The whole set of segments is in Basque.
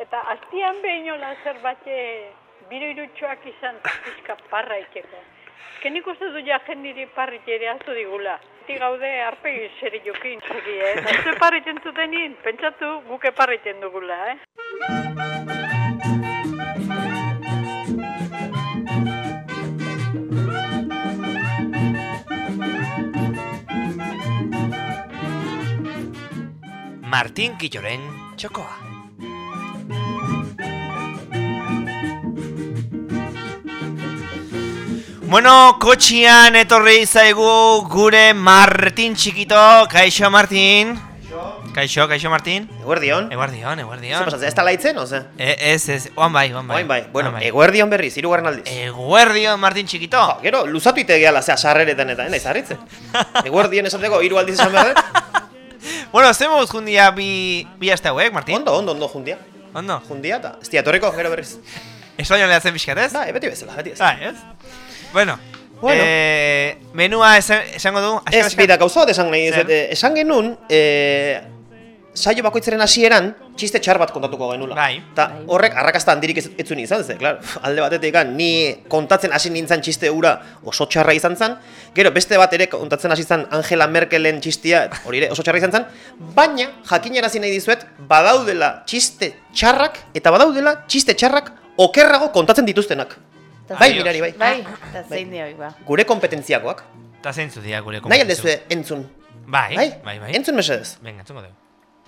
Eta aztian behinola zerbait biro irutxoak izan pizka parra itxeko. Ezken nik uste du ja jendiri parrit ere azu digula. Ti gaude arpegi zeri jokin segi, eh? Eta ez parriten zutenin, pentsatu guke parriten dugula, eh? Martin Quilloren txokoa. Bueno, kotxian etorri zaigu gure Martin txikito. Kaixo, Martin. Kaixo, kaixo, Martin. Eguerdion. Eguardion, Zer eguardion. pasatzen, ez da laitzen, oze? E, ez, ez, oan bai, oan bai. Oain bai, bueno, oan bai. eguerdion berriz, hirugarren aldiz. Eguerdion, Martin txikito. Ja, gero, luzatu ite gehala, zea, sarreretan eta, naiz harritzen. Eguerdion esateko, hiru aldiz esan behar. Bueno, ze moduz jundia bi, bi aste hauek, Martin? Ondo, ondo, ondo, jundia. Ondo. Jundia eta, ez diatorreko, gero berriz. Espainoa lehatzen pixkat, ez? Da, beti bezala, beti bezala. Ah, ez? Bueno, Bueno. Eh, menua esan, esango du? Azkar, Ez, azkar. bida, gauza bat esan nahi, Zer? eh, esan genuen, eh, saio bakoitzaren hasieran txiste txar bat kontatuko genula. Bai. Ta horrek arrakasta handirik ez, zuen izan, ze, claro, alde batetik ni kontatzen hasi nintzen txiste ura oso txarra izan zen, gero beste bat ere kontatzen hasi zen Angela Merkelen txistia, hori ere oso txarra izan zen, baina jakinarazi nahi dizuet, badaudela txiste txarrak eta badaudela txiste txarrak okerrago kontatzen dituztenak. Bai, zein- mirari bai. Bai, eta zein dioik ba. Gure kompetentziakoak. Eta zeintzu dira gure Nahi konpentzio. aldezue entzun. Bai, Bai? bai, bai. Entzun mesedez. Venga, entzungo dugu.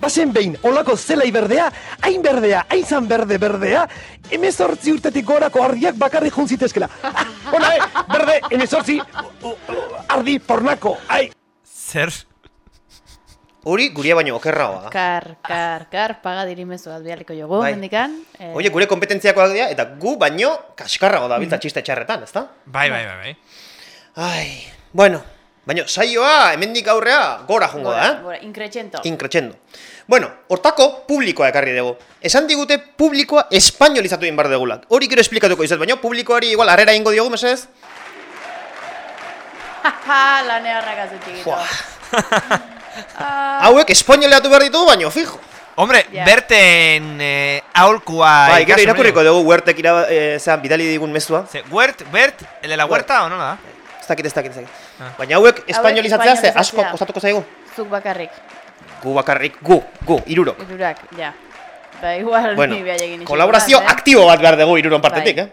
Bazen behin, olako zelai berdea, hain berdea, hain zan berde berdea, emezortzi urtetik gorako ardiak bakarrik juntzitezkela. Ah, Hona, eh, berde, emezortzi, ardi pornako, ai. Zer? Hori guria baino okerragoa da. Kar, kar, kar, paga dirimezu bat bialiko jogu, Bai. mendikan. Eh, Oie, gure kompetentziakoak dira, eta gu baino kaskarrago da biltza txiste txarretan, ezta? Bai, bai, bai, bai. Ai, bueno, baino saioa hemendik aurrea gora jongo da, eh? gora, increchento. Increchendo. Bueno, hortako publikoa ekarri dugu. Esan digute publikoa espainolizatu egin bar degulak. Hori gero esplikatuko izat, baina publikoari igual harrera ingo diogu, mesedez? Haha, lanearrak azu txikito. Hauek espainoleatu behar ditugu, baino, fijo. Hombre, Ja. berten eh, aholkua... Bai, gero ikasen irakurriko dugu huertek ira, eh, zean, bidali digun mezua. Ze, Huert, Bert, el de la huerta, o no da? Ez dakit, ez dakit, ez dakit. Ah. Baina hauek espainolizatzea ze asko kostatuko zaigu. zuk bakarrik, Gu bakarrik, gu, gu, irurok. irurak, ja. Ba, igual Bueno, ni behaiegin kolaborazio aktibo bat behar dugu iruron partetik, Bai. eh?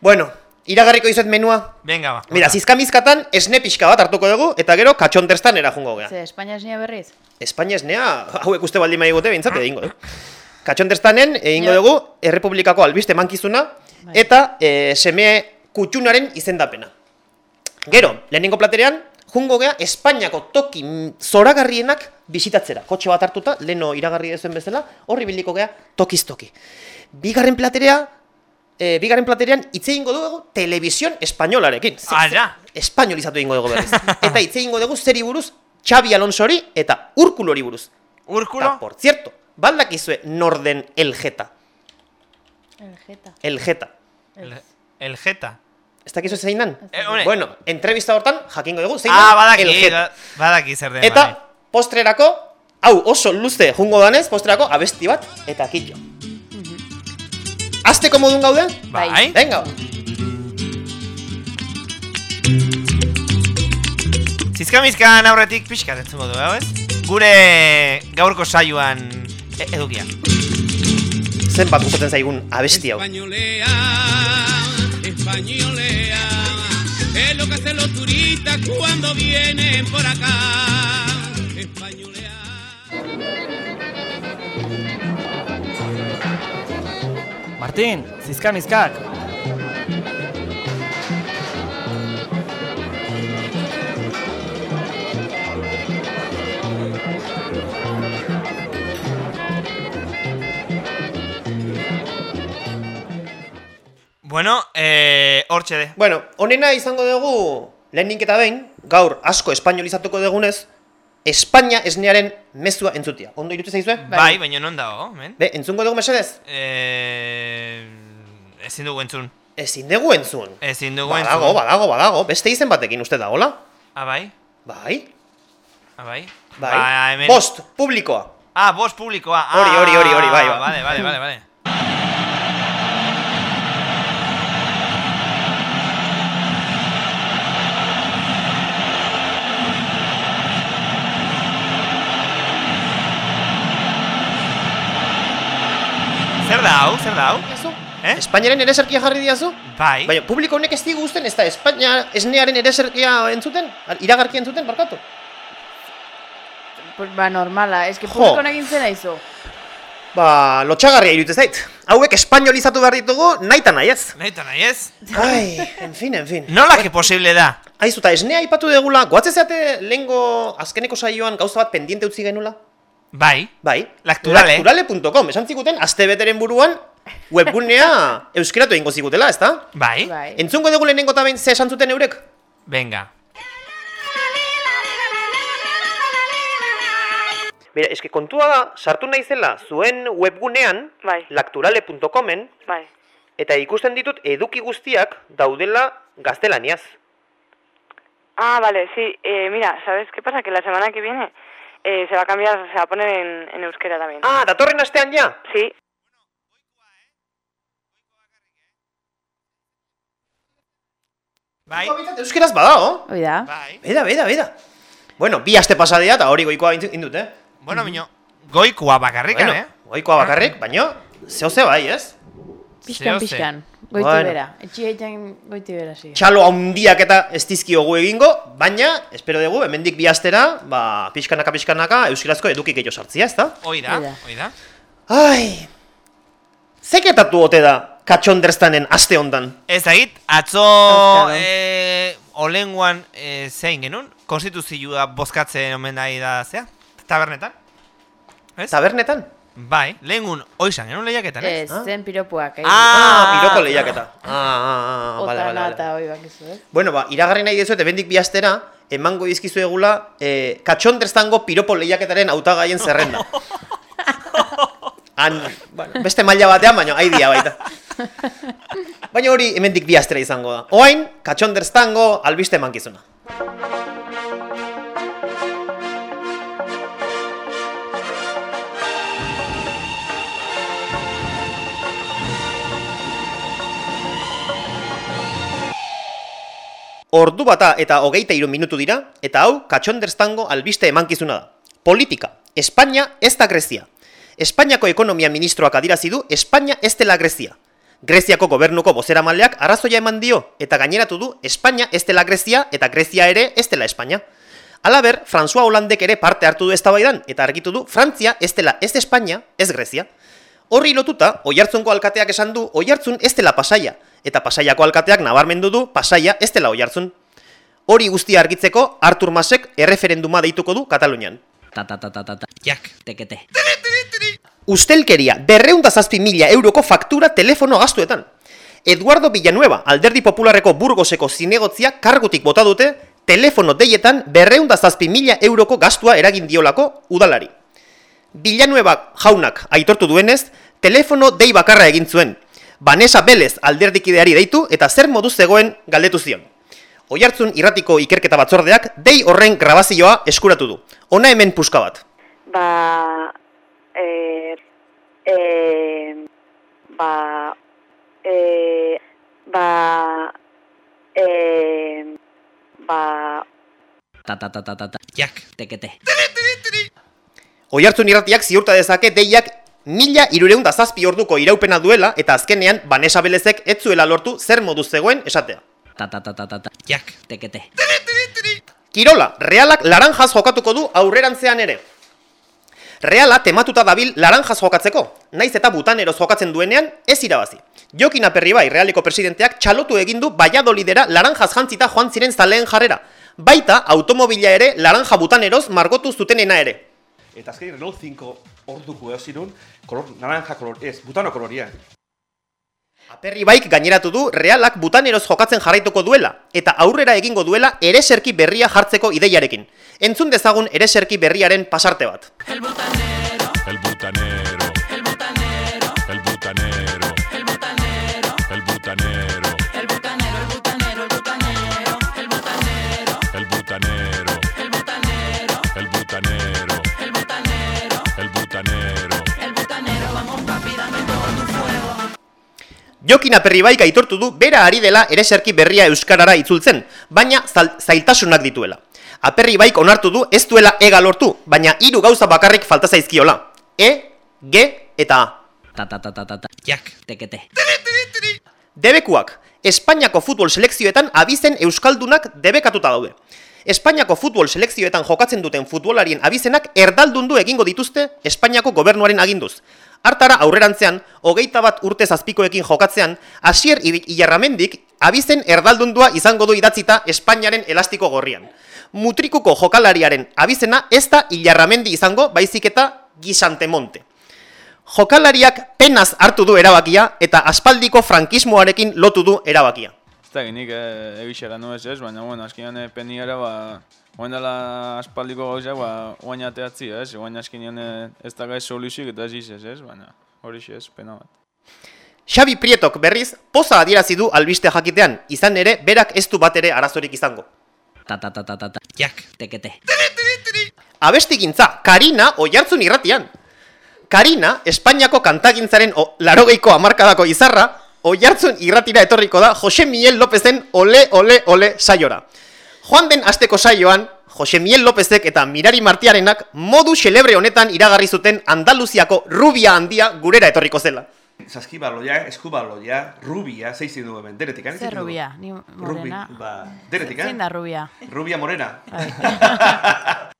Bueno, iragarriko izuet menua. Venga, ba. Mira, zizkamizkatan esne pixka bat hartuko dugu, eta gero katxonterstan erajungo gea. Ze, Espainia esnia berriz? Espainia esnea, hauek uste baldin maigute behintzat egingo dugu. Katxonterstanen egingo dugu Errepublikako albiste mankizuna, Bai. eta e, seme kutxunaren izendapena. Gero, lehenengo platerean, jungo gea Espainiako toki zoragarrienak bisitatzera. Kotxe bat hartuta, leno iragarri ezuen bezala, horri biliko gea tokiz toki. Bigarren platerea, e, bigarren platerean hitz egingo dugu telebizion espainolarekin. Ze- Ah, ja. Espainolizatu egingo dugu berriz. eta hitz egingo dugu zeri buruz, Xabi Alonsori eta Urkulori buruz. Urkulo? Eta, por cierto, baldakizue norden el jeta. El jeta. El jeta. El, el jeta. Ez dakizu zein dan? Eh. Bueno, entrevista hortan jakingo dugu zein Ah, dan badaki, el jeta. ba- badaki zer den, Eta bai. postrerako, hau oso luze jungo danez, postrerako abesti bat eta kitxo. Azteko modun gaude? Bai. Venga, Zizkamizkan aurretik pixkat entzungo du, hau ez? Gure gaurko saioan e- edukia. zenbat gustatzen zaigun abesti hau. Españolea, españolea, es lo que hacen los turistas cuando vienen por acá. Martin, zizkamizkak. Bueno, eh, hortxe de. Bueno, honena izango dugu lehenik eta behin, gaur asko espainolizatuko dugunez, Espainia esnearen mezua entzutia. Ondo irutu zaizue? Bai, baina non dago, men? Be, entzungo dugu mesedez? Eh, ezin dugu entzun. Ezin dugu entzun. Ezin dugu Badago, entzun. badago, badago. Beste izen batekin uste dagola. Ah, bai? Bai, Ah, bai? bai. Ba, hemen... Bost, publikoa. Ah, bost publikoa. Hori, hori, hori, hori, bai, Ah, bai. Vale, vale, vale, vale. Zer da hau, zer da hau? Eh? Espainiaren ereserkia jarri diazu? Bai. Baina, publiko honek ez digu usten, ez da Espainia esnearen ereserkia entzuten? Iragarkia entzuten, barkatu? Pues, ba, normala, eske publiko egin zera izu. Ba, lotxagarria iruditzen zait. Hauek espainolizatu behar ditugu, nahi eta nahi ez. Nahi eta nahi ez? Ai, en fin, en fin. Nola que posible da? Aizu, eta esnea aipatu degula, goatze zeate lehengo azkeneko saioan gauza bat pendiente utzi genula? Bai. Bai. Lacturale. Lacturale.com, esan ziguten, aste beteren buruan, webgunea euskeratu egingo zigutela, ezta? Bai. Bai. Entzungo dugu lehenengo eta behin ze esan zuten eurek? Venga. Bera, eske kontua da, sartu naizela zuen webgunean, Bai. lacturale.comen, Bai. eta ikusten ditut eduki guztiak daudela gaztelaniaz. Ah, vale, sí. Eh, mira, ¿sabes qué pasa? Que la semana que viene eh, se va a cambiar, se va a poner en, en euskera también. Ah, datorren astean ja? Sí. Bai. Euskeraz badao. Hoi da. Bai. Beda, beda, beda. Bueno, bi aste pasadea eta hori goikoa indu- indut, eh? Bueno, miño, goikoa bakarrikan, Bueno, eh? goikoa bakarrik, baino, zeo ze bai, ez? Pixkan, pixkan. Goiti Bueno. bera. Etxi egiten goiti bera, zi. Txalo haundiak eta ez dizkiogu egingo, baina, espero dugu, hemendik bi astera, ba, pixkanaka, pixkanaka, euskarazko edukik gehiago sartzia, ezta? Hoi da, Hoi da. hoi da. Ai, zeketatu ote da katxonderstanen aste hondan? Ez dakit, atzo Euskalo. eh, olenguan eh, zein genuen, konstituzioa bozkatzen omen da zea, tabernetan. Ez? Tabernetan? Bai, lehengun oizan genuen lehiaketan, ez? Ez, zen piropuak. eh? Ah, piroko lehiaketa. Ah, ah, ah, bale, bale, Otana bale. eta hoi bakizu, ez? Bueno, ba, iragarri nahi dizuet, ebendik bi astera, emango dizkizu egula, eh, katxonderstango piropo lehiaketaren hautagaien zerrenda. Han, bueno, beste maila batean, baina aidia baita. Baina hori hemendik bi astera izango da. Oain, katxonderstango albiste emankizuna. Ordu bata eta hogeita hiru minutu dira, eta hau katxonderstango albiste emankizuna da. Politika. Espainia ez da Grezia. Espainiako ekonomia ministroak adirazi du Espainia ez dela Grezia. Greziako gobernuko bozeramaileak arrazoia eman dio, eta gaineratu du Espainia ez dela Grezia eta Grezia ere ez dela Espainia. Alaber, François Hollandek ere parte hartu du eztabaidan eta argitu du Frantzia ez dela ez Espainia, ez Grezia. Horri lotuta, Oihartzunko alkateak esan du Oihartzun ez dela Pasaia, eta Pasaiako alkateak nabarmendu du Pasaia ez dela Oihartzun. Hori guztia argitzeko Artur Masek erreferenduma deituko du Katalunian. Ta ta ta ta ta ta. Jak. Tekete. Ustelkeria, berreunda zazpi mila euroko faktura telefono gastuetan. Eduardo Villanueva, alderdi popularreko burgoseko zinegotzia kargutik bota dute, telefono deietan berreunda zazpi mila euroko gastua eragin diolako udalari. Villanueva jaunak aitortu duenez, telefono dei bakarra egin zuen. Vanessa Belez alderdikideari deitu eta zer moduz zegoen galdetu zion. Oihartzun irratiko ikerketa batzordeak dei horren grabazioa eskuratu du. Hona hemen puska bat. Ba... Eh, eh, ba... Eh, ba... Eh, ba... Ta ta ta ta ta ta. Jak. Tekete. Oihartzun irratiak ziurta dezake deiak mila irureun da zazpi orduko iraupena duela eta azkenean Vanessa Belezek ez zuela lortu zer moduz zegoen esatea. Ta ta ta ta ta ta. Jak. Tekete. Kirola, Realak laranjaz jokatuko du aurrerantzean ere. Reala tematuta dabil laranjaz jokatzeko, naiz eta butaneroz jokatzen duenean ez irabazi. Jokin Aperribai Realeko presidenteak txalotu egin du Valladolidera laranjaz jantzita joan ziren zaleen jarrera. Baita automobila ere laranja butaneroz margotu zutenena ere. Eta azkenik Renault 5 orduko eosi nun, kolor, naranja kolor, ez, butano koloria. Aperribaik gaineratu du Realak butaneroz jokatzen jarraituko duela, eta aurrera egingo duela ereserki berria jartzeko ideiarekin. Entzun dezagun ereserki berriaren pasarte bat. El butanero, Jokin Aperribaik aitortu du bera ari dela ereserki berria euskarara itzultzen, baina zailtasunak dituela. Aperribaik onartu du ez duela ega lortu, baina hiru gauza bakarrik falta zaizkiola. E, G eta A. Ta ta ta ta ta ta. Jak. Tekete. Debekuak, Espainiako futbol selekzioetan abizen euskaldunak debekatuta daude. Espainiako futbol selekzioetan jokatzen duten futbolarien abizenak erdaldundu egingo dituzte Espainiako gobernuaren aginduz. Hartara aurrerantzean, hogeita bat urte zazpikoekin jokatzean, Asier Ilarramendik abizen erdaldundua izango du idatzita Espainiaren elastiko gorrian. Mutrikuko jokalariaren abizena ez da Ilarramendi izango, baizik eta Gisantemonte. Jokalariak penaz hartu du erabakia eta aspaldiko frankismoarekin lotu du erabakia. Ez da, nik e, egixera nu ez baina, bueno, azkinean e, peniara, ba, oain dela aspaldiko gauzak, ba, oain ateatzi, ez? Oain azkinean e, ez da gaiz soluzik eta ez izez, ez? Baina, hori ez, pena bat. Xabi Prietok berriz, poza adierazi du albiste jakitean, izan ere, berak ez du bat ere arazorik izango. Ta ta ta ta ta ta. Jak. Tekete. Abestigintza, Karina oihartzun irratian. Karina, Espainiako kantagintzaren o, larogeiko amarkadako izarra, oihartzun irratira etorriko da Jose Miguel Lópezen ole ole ole saiora. Joan den asteko saioan, Jose Miguel Lópezek eta Mirari Martiarenak modu xelebre honetan iragarri zuten Andaluziako rubia handia gurera etorriko zela. Saskibaloia, eskubaloia, rubia, zeizi du hemen, deretik, eh? Zer rubia, ni morena. Rubi, ba, deretik, eh? Zein da rubia? Rubia morena.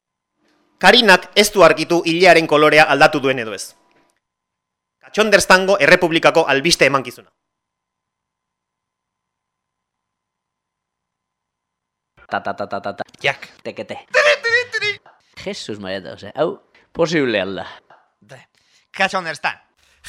Karinak ez du argitu hilearen kolorea aldatu duen edo ez. Katxonderztango Errepublikako albiste emankizuna. Ta ta ta ta ta ta. Jak. Tekete. Jesus María, ose. Hau, posible alda. Katxonderstan.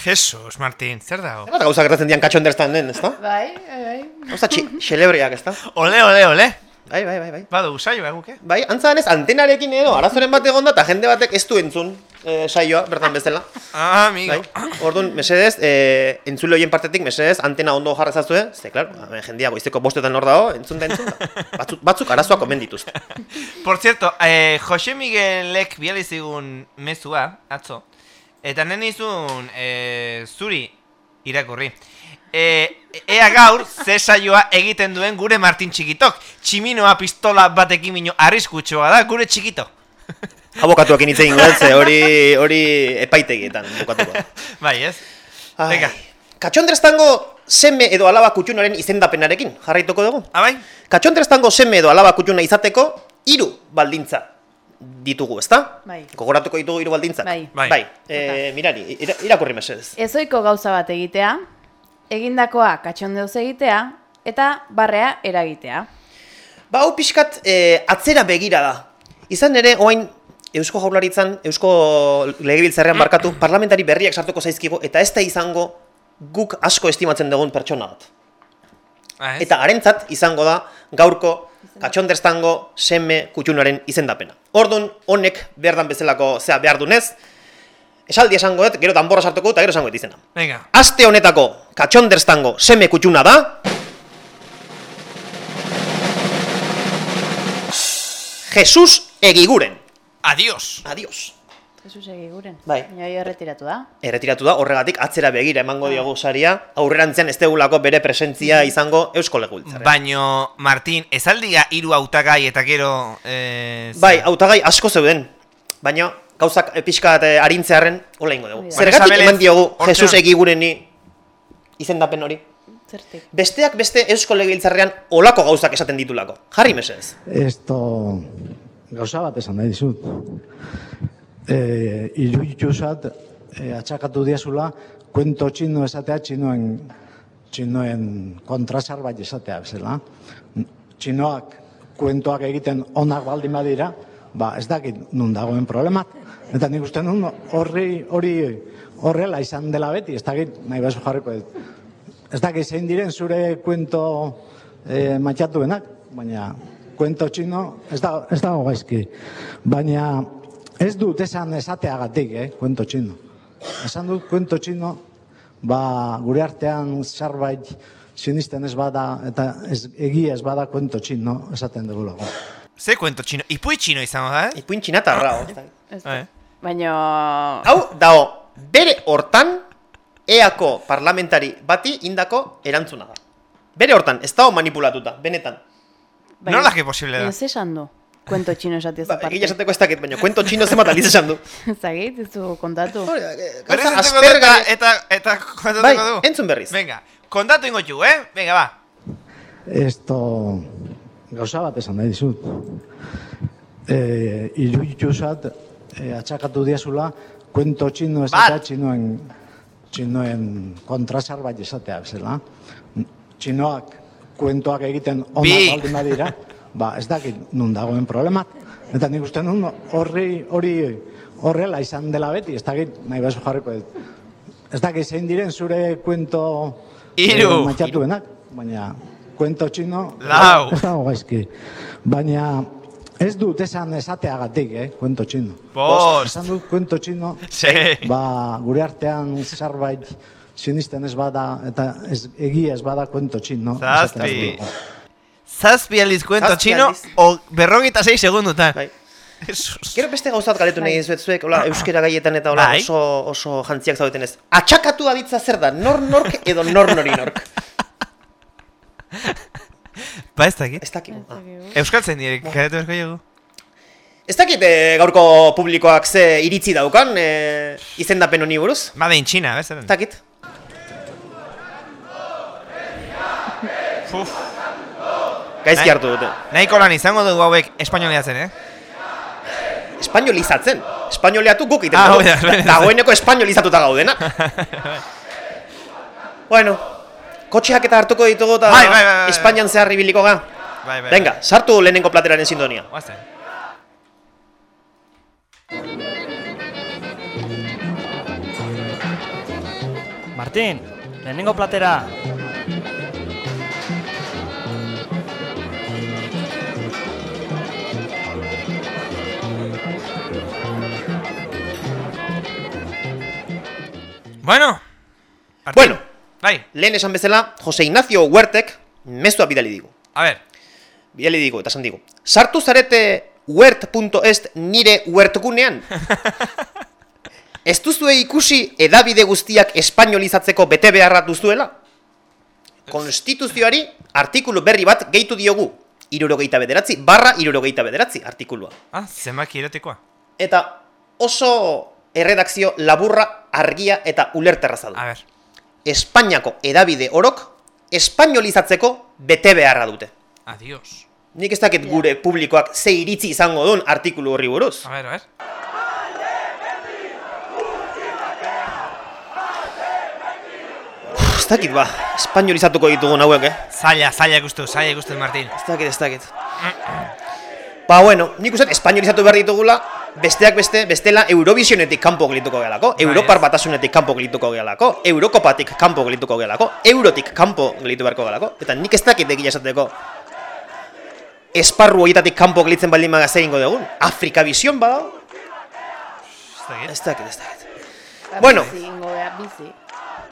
Jesus, Martin, zer dago? Zer bat gauza gertatzen dian katxonderztanen, ez da? Bai, bai, bai. Gauza txi, xelebreak, ez da? Ole, ole, ole. Bai, bai, bai, bai. Badu, saio eguke. Bai, antza denez, antenarekin edo, arazoren bat egon da, eta jende batek ez du entzun eh, saioa, bertan bezala. Ah, amigo. Bai, orduan, mesedez, eh, entzule horien partetik, mesedez, antena ondo jarrezazue, ze, klaro, hemen jendea goizeko bostetan hor dago, entzun da entzun da. Batzuk, batzuk arazoak omen dituzte. Por cierto, eh, Jose Miguelek biali zigun mezua, atzo, eta nen izun eh, zuri irakurri. E, ea gaur, ze saioa egiten duen gure Martin txikitok. Tximinoa pistola batekin mino arriskutxoa da, gure txikito. Abokatuak initze ingo ze hori, hori epaitegietan bukatuko. da. bai, ez? Venga. Katxondreztango seme edo alaba kutxunaren izendapenarekin, jarraituko dugu? Abai? Katxondreztango seme edo alaba kutxuna izateko, hiru baldintza ditugu, ezta? Bai. Gogoratuko ditugu hiru baldintzak? Bai. Bai. bai. E, mirari, ira, irakurri mesedez. Ezoiko gauza bat egitea, egindakoa katxondeuz egitea, eta barrea eragitea. Ba, hau pixkat e, atzera begira da. Izan ere, oain Eusko Jaurlaritzan, Eusko Legebiltzarrean barkatu, parlamentari berriak sartuko zaizkigo, eta ez da izango guk asko estimatzen dugun pertsona bat. Ah? Eta harentzat izango da gaurko katxonderztango seme kutxunaren izendapena. Ordun honek berdan bezalako zea behar dunez, esaldi esango dut, gero danborra sartuko eta gero esango dut izena. Venga. Aste honetako katxonderztango seme kutxuna da... Jesus egiguren. Adios. Adios. Jesus egiguren. Bai. Baina hori erretiratu da. Erretiratu da, horregatik atzera begira emango diogu saria, aurrerantzean ez degulako bere presentzia izango Eusko Legebiltzarrean. Baino, Martin, ez aldia hiru hautagai eta gero... Eh, Bai, hautagai asko zeuden. Baina gauzak eh, pixkat eh, arintzearen hola ingo dugu. Da. Zergatik eman diogu Jesus egigureni izendapen hori? Zertik. Besteak beste Eusko Legebiltzarrean olako gauzak esaten ditulako. Jarri mesedez. Esto gauza bat esan nahi dizut. Eh, irudituzat eh, atxakatu diazula kuento txino esatea txinoen txinoen kontrasar bat esatea bezala. Txinoak kuentoak egiten onak baldin badira, ba ez dakit nun dagoen problema. Eta nik uste nun horri hori horrela izan dela beti, ez dakit nahi bazu jarriko dut. Ez dakit zein diren zure kuento eh, matxatuenak, baina kuento txino ez, da, ez dago gaizki. Baina ez dut esan esateagatik, eh, kuento txino. Esan dut kuento txino, ba, gure artean zerbait sinisten ez bada, eta ez, egia ez bada kuento txino esaten dugulako. Ze kuento txino? Ipui txino izango da, eh? Ipuin txinatarra. Ez Eh. Baina... Hau, dago, bere hortan eako parlamentari bati indako erantzuna da. Bere hortan, ez dago manipulatuta, benetan. Baina- Nola que posible da? Ez esan du. Kuento txino esatez Ba, aparte. egia esateko ez dakit, baina kuento txino zenbat aldiz esan du. Zagit, ez du kontatu. Berriz entzungo dut aspergarri- eta, eta kontatuko Bai, du. entzun berriz. Venga, kontatu ingo txu, eh? Venga, ba. Esto gauza bat esan nahi dizut. Eh, iruditu zat, eh, atxakatu diazula, kuento txino esatea txinoen, txinoen kontrasar bat esatea, bezala. Txinoak kuentoak egiten onak Bi. baldin badira, ba, ez dakit nun dagoen problema. Eta nik uste nun horri, hori horrela izan dela beti, ez dakit nahi bazu jarriko dut. Ez dakit zein diren zure kuento Hiru. eh, matxatuenak, baina kuento txino Lau. ez dago gaizki. Baina ez dut esan esateagatik, eh, kuento txino. Bost. Esan dut kuento txino, Sei. ba, gure artean zerbait sinisten ez bada, eta ez, egia ez bada kuento txino. Zazpi. Zazpi aldiz kuento txino, o berrogeita sei segundutan. Bai. Gero beste gauzat galetu nahi dizuet zuek, hola, euskera gaietan eta hola, Bai. oso, oso jantziak zaudeten ez. Atxakatu aditza zer da, nor nork edo nor nori nork. Ba, ez dakit. Ez dakit. Ah. Euskal zen direk, karetu berko dugu. Ez dakit eh, gaurko publikoak ze iritzi daukan, eh, izendapen honi buruz? Madein txina, bezaren. Ez dakit. Uf. Gaizki hartu dute. Nahiko lan izango dugu hauek espainoliatzen, eh? Espainolizatzen. Espainoleatu guk iten Ah, dugu. Dagoeneko espainolizatuta gaudena. bueno, kotxeak eta hartuko ditugu eta Bai, bai, bai. Espainian zehar ibiliko ga. Bai, bai. Venga, sartu lehenengo plateraren sintonia. Martín, lehenengo platera. Bueno. Bueno, Bai, lehen esan bezala, Jose Ignacio Huertek mezua bidali digu. a ver. Bidali digu, eta esan digu. Sartu zarete huert.est nire huertgunean? Ez duzue ikusi edabide guztiak espainolizatzeko bete beharra duzuela? Konstituzioari artikulu berri bat gehitu diogu. Irurogeita bederatzi, barra irurogeita bederatzi artikulua. Ah, zenbaki erotikoa. Eta oso erredakzio laburra, argia eta ulerterraza du. A ver. Espainiako edabide orok espainolizatzeko bete beharra dute. Adios. Nik ez dakit gure publikoak ze iritzi izango duen artikulu horri buruz. A ver, a ver. Ez dakit ba, espainolizatuko ditugun hauek, eh? Zaila, zaila ikustu, zaila ikustu, Martín. Ez dakit, ez dakit. Ba, bueno, nik uste espainolizatu behar ditugula, besteak beste, bestela Eurovisionetik kanpo gelituko gehalako, Europar batasunetik kanpo gelituko gehalako, Eurokopatik kanpo gelituko gehalako, Eurotik kanpo gelitu beharko gehalako, eta nik ez dakit egia esateko esparru horietatik kanpo gelitzen baldin maga zer ingo dugun. Afrika Vision badago? Ez dakit, ez dakit. Bueno. Bizi, ingo bizi.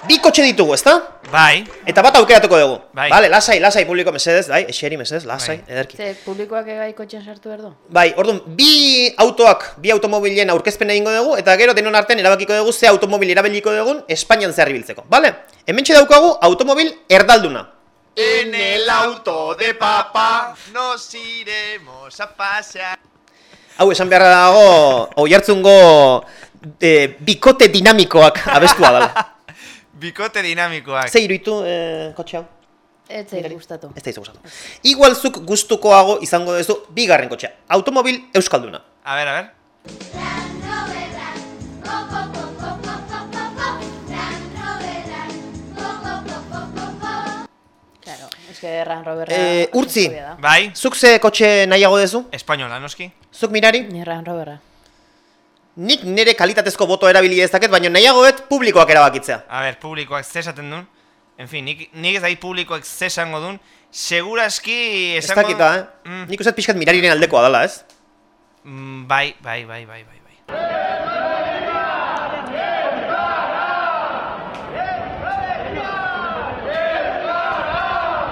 Bi kotxe ditugu, ezta? Bai. Eta bat aukeratuko dugu. Bai. Vale, lasai, lasai publiko mesedez, bai, eseri mesedez, lasai, ederki. Ze, publikoak egai kotxean sartu du? Bai, orduan, bi autoak, bi automobilen aurkezpena egingo dugu, eta gero denon artean erabakiko dugu ze automobil erabiliko dugun Espainian zehar ibiltzeko, bale? Hementxe daukagu automobil erdalduna. En el auto de papa nos iremos a pasear. Hau esan beharra dago, oi hartzungo e, bikote dinamikoak abestua dela. Bikote dinamikoak. Ze iruitu e, kotxe hau? Ez zait gustatu. Ez izan gustatu. Igual zuk gustukoago izango duzu bigarren kotxea. Automobil euskalduna. A ver, a ver. Claro, es que Ran Roberra... E, urtzi, Bai. zuk ze kotxe nahiago duzu? Espainola, noski. Zuk mirari? Ni Ran Roberra. Nik nire kalitatezko boto erabili dezaket, baina nahiago dut publikoak erabakitzea. A ver, publikoak ze esaten duen. En fin, nik, nik ez dait publikoak ze esango duen. Seguraski Ez esango... dakita, eh? Mm, Nik uste pixkat mirariren aldekoa dela, ez? mm, bai, bai, bai, bai, bai, bai.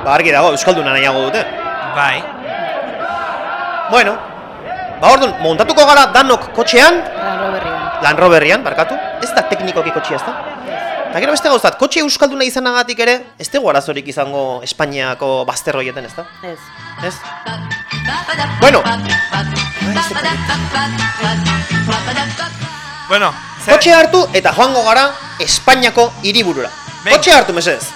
Ba, argi dago, euskalduna nahiago dute. Bai. Bueno, ba, orduan, montatuko gara danok kotxean, Ran Roberrian. Land Roverrian, barkatu. Ez da teknikoki kotxea, ez da? Eta gero beste gauzat, kotxe euskalduna izanagatik ere, ez dugu arazorik izango Espainiako bazterroietan, ez da? Ez. Ez? Bueno, Bueno, kotxe hartu eta joango gara Espainiako hiriburura. Kotxe hartu, mesedez.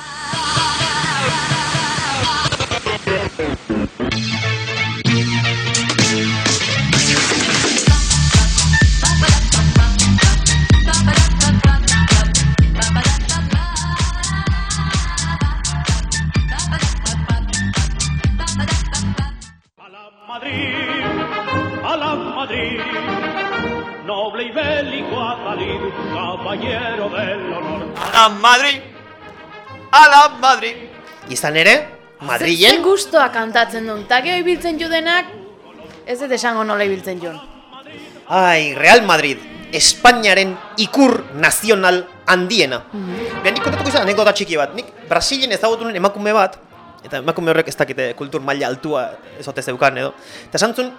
Bélico Atalid, caballero del honor. A Madrid, a la Madrid. Izan ere, Madrilen, Ze gustoa kantatzen duen, eta gero ibiltzen judenak, ez dut esango nola ibiltzen jun. ai, Real Madrid, Espainiaren ikur nazional handiena. Behan nik kontatuko izan anekdota txiki bat, nik Brasilen ezagutu nuen emakume bat, eta emakume horrek ez dakite kultur maila altua ezote zeukan edo, eta esantzun,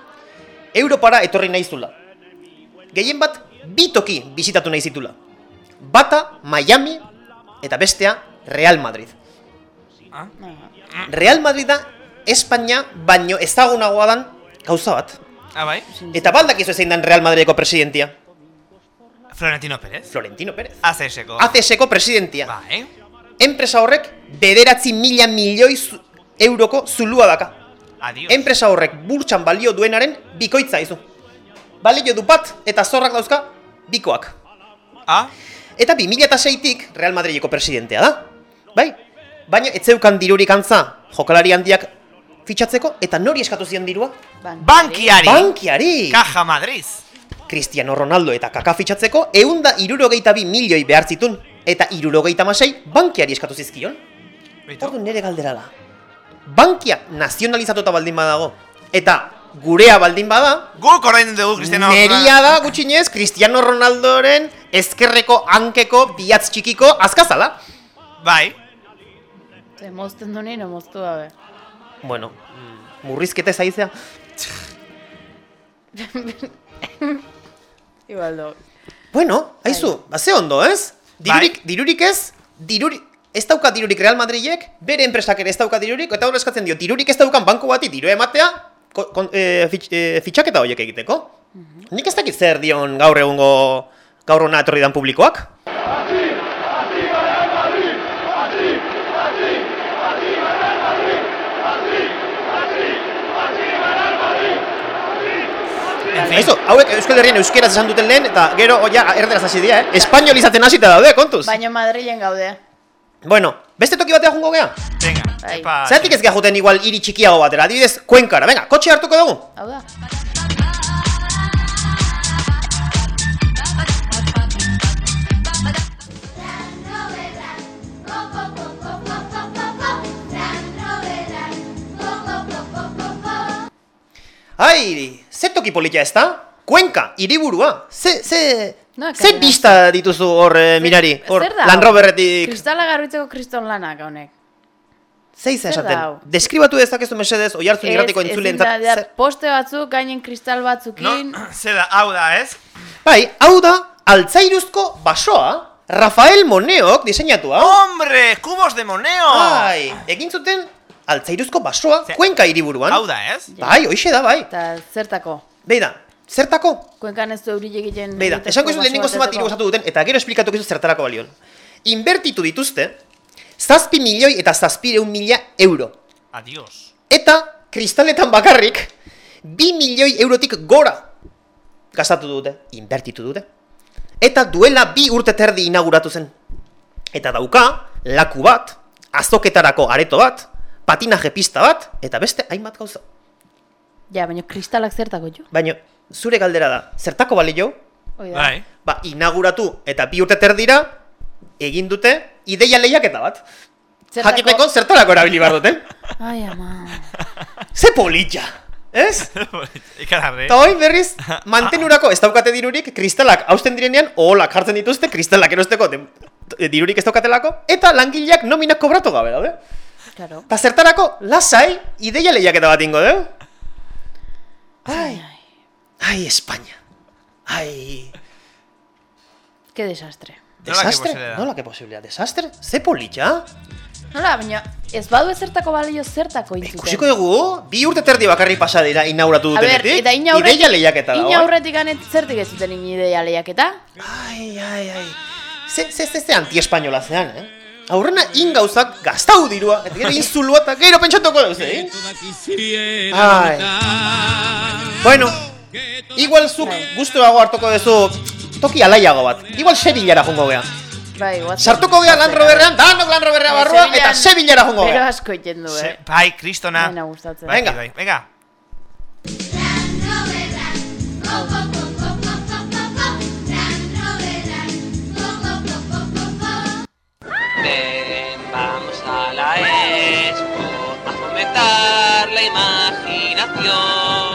Europara etorri nahi zula. Gehien bat, bi toki bizitatu nahi zitula. Bata, Miami, eta bestea, Real Madrid. Real Madrid da, Espainia, baino ezagunagoa dan gauza bat. Ah, bai? Eta baldak izo zein dan Real Madrideko presidentia. Florentino Pérez. Florentino Pérez. ACS-ko. ACS-ko presidentia. Bai. Enpresa horrek bederatzi mila milioi zu euroko zulua daka. Adios. Enpresa horrek burtsan balio duenaren bikoitza izu. Balio du bat eta zorrak dauzka bikoak. Ah? Eta 2006tik Real Madrideko presidentea da. Bai? Baina ez zeukan dirurik antza jokalari handiak fitxatzeko eta nori eskatu zion dirua? Bankiari. Bankiari! Caja Madrid. Cristiano Ronaldo eta kaka fitxatzeko eunda irurogeita bi milioi behar zitun. Eta irurogeita masei bankiari eskatu zizkion. Ordu nere galdera da. Bankia nazionalizatuta baldin badago. Eta gurea baldin bada, Guk orain dugu Cristiano neria da gutxinez Cristiano Ronaldoren ezkerreko hankeko bihatz txikiko azkazala. Bai. Ze mozten du nire, moztu gabe. Bueno, murrizketa ez aizea. Ibaldo. Bueno, haizu, ba ze ondo, ez? Dirurik, dirurik ez, dirurik, ez dauka dirurik Real Madridek, bere enpresak ere ez dauka dirurik, eta hor eskatzen dio, dirurik ez daukan banku bati diru ematea, kon, e, fitx, e, fitxaketa horiek egiteko. Nik ez dakit zer dion gaur egungo, gaur hona etorri dan publikoak. Aizu, hauek Euskal Herrian euskeraz esan duten lehen, eta gero, oia, erderaz hasi dira, eh? Espainolizatzen hasita daude, kontuz. Baina Madrilen gaude. Bueno, beste toki batea jungo gea? Venga, Bai. epa. Zeratik ez juten igual hiri txikiago batera, adibidez, Kuenkara, venga, kotxe hartuko dugu? Hau da. Ai, ze toki politia ez da? Kuenka, hiriburua. Ze, ze, No, ze bista dituzu hor, eh, mirari? Hor? Land Roverretik. Kristala garbitzeko kriston lanak honek. Zeiza zer esaten. Deskribatu dezakezu mesedez, oi hartzun irratiko Ez- da, da, poste batzuk, gainen kristal batzukin. Zer da, hau da, ez? Bai, hau da, altzairuzko basoa, Rafael Moneok diseinatua. Hombre, kubos de moneo! Bai, egin zuten altzairuzko basoa, Kuenka hiriburuan. Hau da, ez? Bai, hoixe da, bai. Eta zertako. Beida, zertako? Kuenkan ez du eurile egiten... Beida, esango izu baso lehenengo zenbat osatu duten, eta gero esplikatuko izu zertarako balion. Inbertitu dituzte, zazpi milioi eta zazpireun mila euro. Adios. Eta, kristaletan bakarrik, bi milioi eurotik gora gastatu dute, inbertitu dute. Eta duela bi urte terdi inauguratu zen. Eta dauka, laku bat, azoketarako areto bat, patinaje pista bat, eta beste hainbat gauza. Ja, baina kristalak zertako jo. Baina, zure galdera da, zertako balio? Hoi da. Bai. Ba, inauguratu eta bi urte terdira, egin dute, ideia lehiaketa bat. Zertako- Jakiteko zertarako erabili behar duten. Ai, ama. Ze politxa, ez? Ikararre. Eta hoi berriz, mantenurako ez daukate dirurik, kristalak hausten direnean, oholak jartzen dituzte, kristalak erosteko de, dirurik ez daukatelako, eta langileak nominak kobratu gabe daude. Claro. Eta zertarako, lasai, ideia lehiaketa bat ingo, deu? Ai, ai, España. Ai, Qué desastre. Desastre? Nola que posiblea? Desastre? Ze politxa? Nola, baina ez badu ezertako balio zertako intzuten. Ikusiko dugu, bi urte terdi bakarrik pasa dira A ber, dutenetik. eta ina aurretik, Ideia lehiaketa dago. eh? aurretik ganet zertik ez zuten ideia lehiaketa? Ai, ai, ai. Ze, ze, ze, ze anti-espainola zean, eh? Aurrena ingauzak gaztau dirua, eta gero inzulua eta gero pentsatuko duzu, eh? Ai. Bueno, igual zuk guztuago hartuko duzu toki alaiago bat. Igual Sevillara jungo gea. Bai. Sartuko gea Land Roverrean, danok Land Roverrea barrua, eta Sevillara Pero gea. asko iten du, eh? Bai, kristona. Baina gustatzen. Venga. Bai, venga. Ven, vamos a la expo a fomentar la imaginación.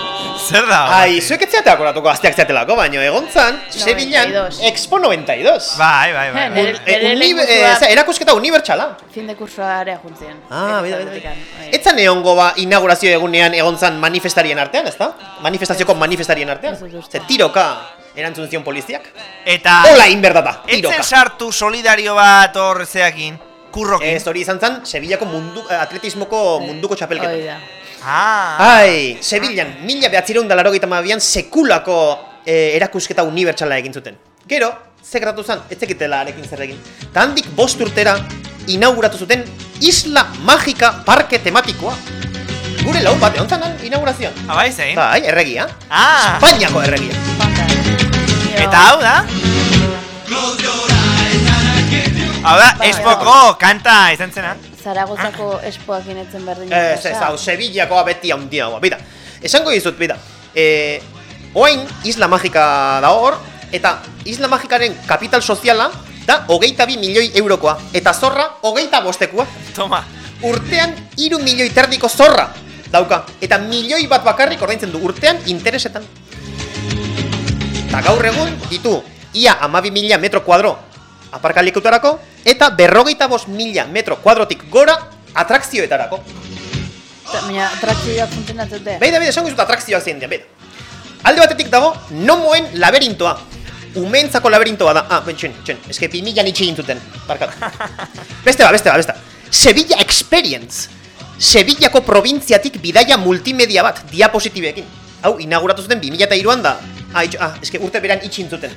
Zer da? Ai, zuek ez zeate akoratuko gazteak zeatelako, baino egon zan, Sevillan, Expo 92. Bai, bai, bai. Eh, uni- lehen eh, kursoa- zera, erakusketa unibertsala. Fin de kursoarea juntzien. Ah, bida, bida. Etzan egongo ba inaugurazio egunean egon zan manifestarien artean, ezta? Manifestazioko manifestarien artean. Ze tiroka erantzun zion poliziak. Eta... Hola, inberdata, tiroka. Etzen sartu solidario bat hor zeakin. Kurrokin. Ez hori izan zan, Sevillako mundu, eh, atletismoko munduko txapelketa. Ah. Ai, Sevillan, mila behatzireun da larogeita mabian sekulako eh, erakusketa unibertsala egin zuten. Gero, ze gertatu zen, ez zekitela arekin zer egin. Ta handik bost urtera inauguratu zuten Isla Magika Parke tematikoa. Gure laun bat, egon zanan inaugurazioan. Ah, bai, zein? Bai, erregia. Ah. Espainiako erregia. Eta hau da? Hau da, espoko kanta izan zena. Zaragozako espoak inetzen berdin. Ez, ez, hau, Sevillakoa beti handiagoa, bida. Esango dizut, bida. E, oain Isla Magika da hor, eta Isla Magikaren kapital soziala da hogeita bi milioi eurokoa. Eta zorra, hogeita bostekoa. Toma. Urtean, iru milioi terdiko zorra dauka. Eta milioi bat bakarrik ordaintzen du urtean interesetan. Eta gaur egun ditu ia amabi mila metro kuadro aparkalekutarako eta berrogeita bost mila metro kuadrotik gora atrakzioetarako. Eta, Baina atrakzioak funtzionatzen dute. Beida, beida, esango izut atrakzioak zein dira, beida. Alde batetik dago, nomoen laberintoa. Umeentzako laberintoa da. Ah, ben, txen, txen, eske bi milan itxi zuten, barkatu. beste ba, beste ba, beste ba. Sevilla Experience. Sevillako probintziatik bidaia multimedia bat, diapositibekin. Hau, inauguratu zuten 2002an da. Ah, itxo, ah, eske urte beran itxin zuten.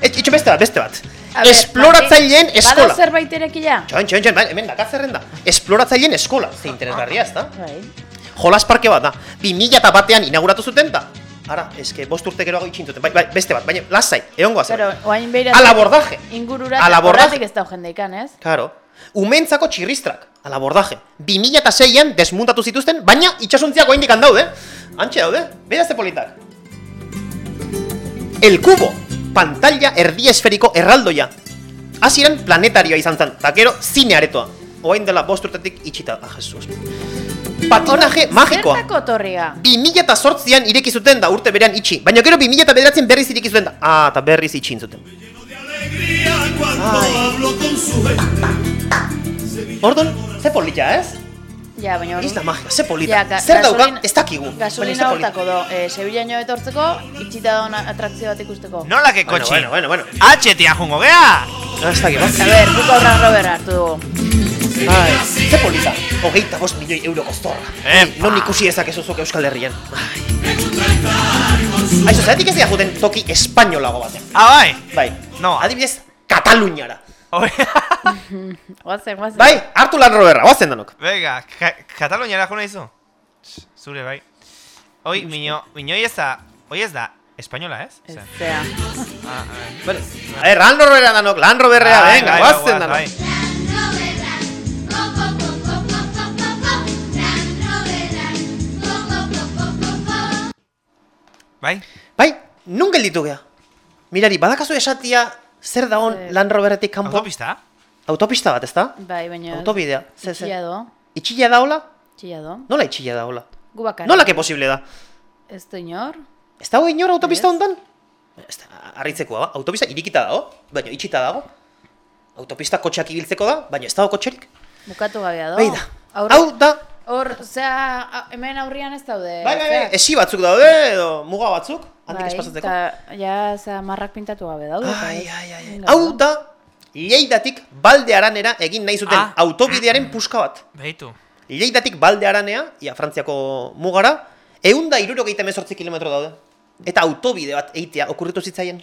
Itxo beste bat, beste bat. Esploratzaileen eskola. Bada zerbait erekila? Txoin, txoin, txoin, bai, hemen dakatzerren da. Esploratzaileen eskola. Ze interesgarria, ez da? Bai. Jolas parke bat da. 2000 eta batean inauguratu zuten da. Ara, eske bost urte geroago itxin zuten. Bai, bai, beste bat, baina lasai, egongo zen. Pero, oain behira... Al abordaje. Ingurura, Al abordaje. ez da jendeikan, ez? Claro. Umentzako txirristrak, al abordaje. 2006an desmuntatu zituzten, baina itxasuntziak oraindik daude. Antxe daude, bera ze politak. El Cubo, pantalla erdi esferiko erraldoia. Hasieran planetarioa izan zen, eta gero zine aretoa. Oain dela bost urtetik itxita, ah, Jesus. Patinaje magikoa. Zertako torriga? 2000 eta sortzian ireki zuten da urte berean itxi. Baina gero 2000 eta bederatzen berriz ireki zuten da. Ah, eta berriz itxin zuten. Ordon, ze polita, ez? Ja, baina hori... Isla magika, ze polita. Ja, Zer dauka, gasolina- ez dakigu. Gasolina hortako do, eh, Sevilla etortzeko, itxita daun atrakzio bat ikusteko. Nola que kotxi? bueno, bueno, bueno. Atxetia jungo gea! Ez dakit, A ber, buko aurran rober hartu dugu. Ai, ze polita. Hogeita bost milioi euro kostorra. Epa. Non ikusi ezakezu zuk Euskal Herrian. Ai. Aizu, zeratik ez dira juten toki espainolago batean. Ah, bai? Bai. No. Adibidez, Kataluniara. Guazen, guazen. Bai, hartu lan roberra, guazen danok. Venga, ka Kataluniara jo nahizu? Zure bai. Hoi, miño, miñoi ez da, hoi ez da, espainola ez? Ez zea. Ah, ah. Bueno, a ver, lan roberra danok, lan roberrea, Bai, venga, bai, guazen bai, danok. bai. Bai? Bai, nun gelditu gea? Mirari, badakazu esatia zer da hon lan roberretik kanpo? Autopista? Autopista bat, ezta? Bai, baina... Autobidea, ze, ze. Itxia do. Itxilla da hola? Itxia do. Nola itxilla da hola? Gu bakarrik. Nola que posible da? Ez du inor. Ez dago inor autopista hontan? Ez da, harritzekoa, ba? autopista irikita dago, baina itxita dago. Autopista kotxeak ibiltzeko da, baina ez dago kotxerik. Bukatu gabea do. Beida, Aurre- hau da, Hor, zea, hemen aurrian ez daude. bai, bai, bai, esi batzuk daude, edo muga batzuk, handik Bai, espazatzeko. eta ja za marrak pintatu gabe daude. Ai, ai, ai, ai. Hau da, Lleidatik balde aranera egin nahi zuten Ah. autobidearen puska bat. Behitu. Lleidatik balde aranea, ia Frantziako mugara, eunda irurogeita emezortzi kilometro daude. Eta autobide bat eitea okurritu zitzaien.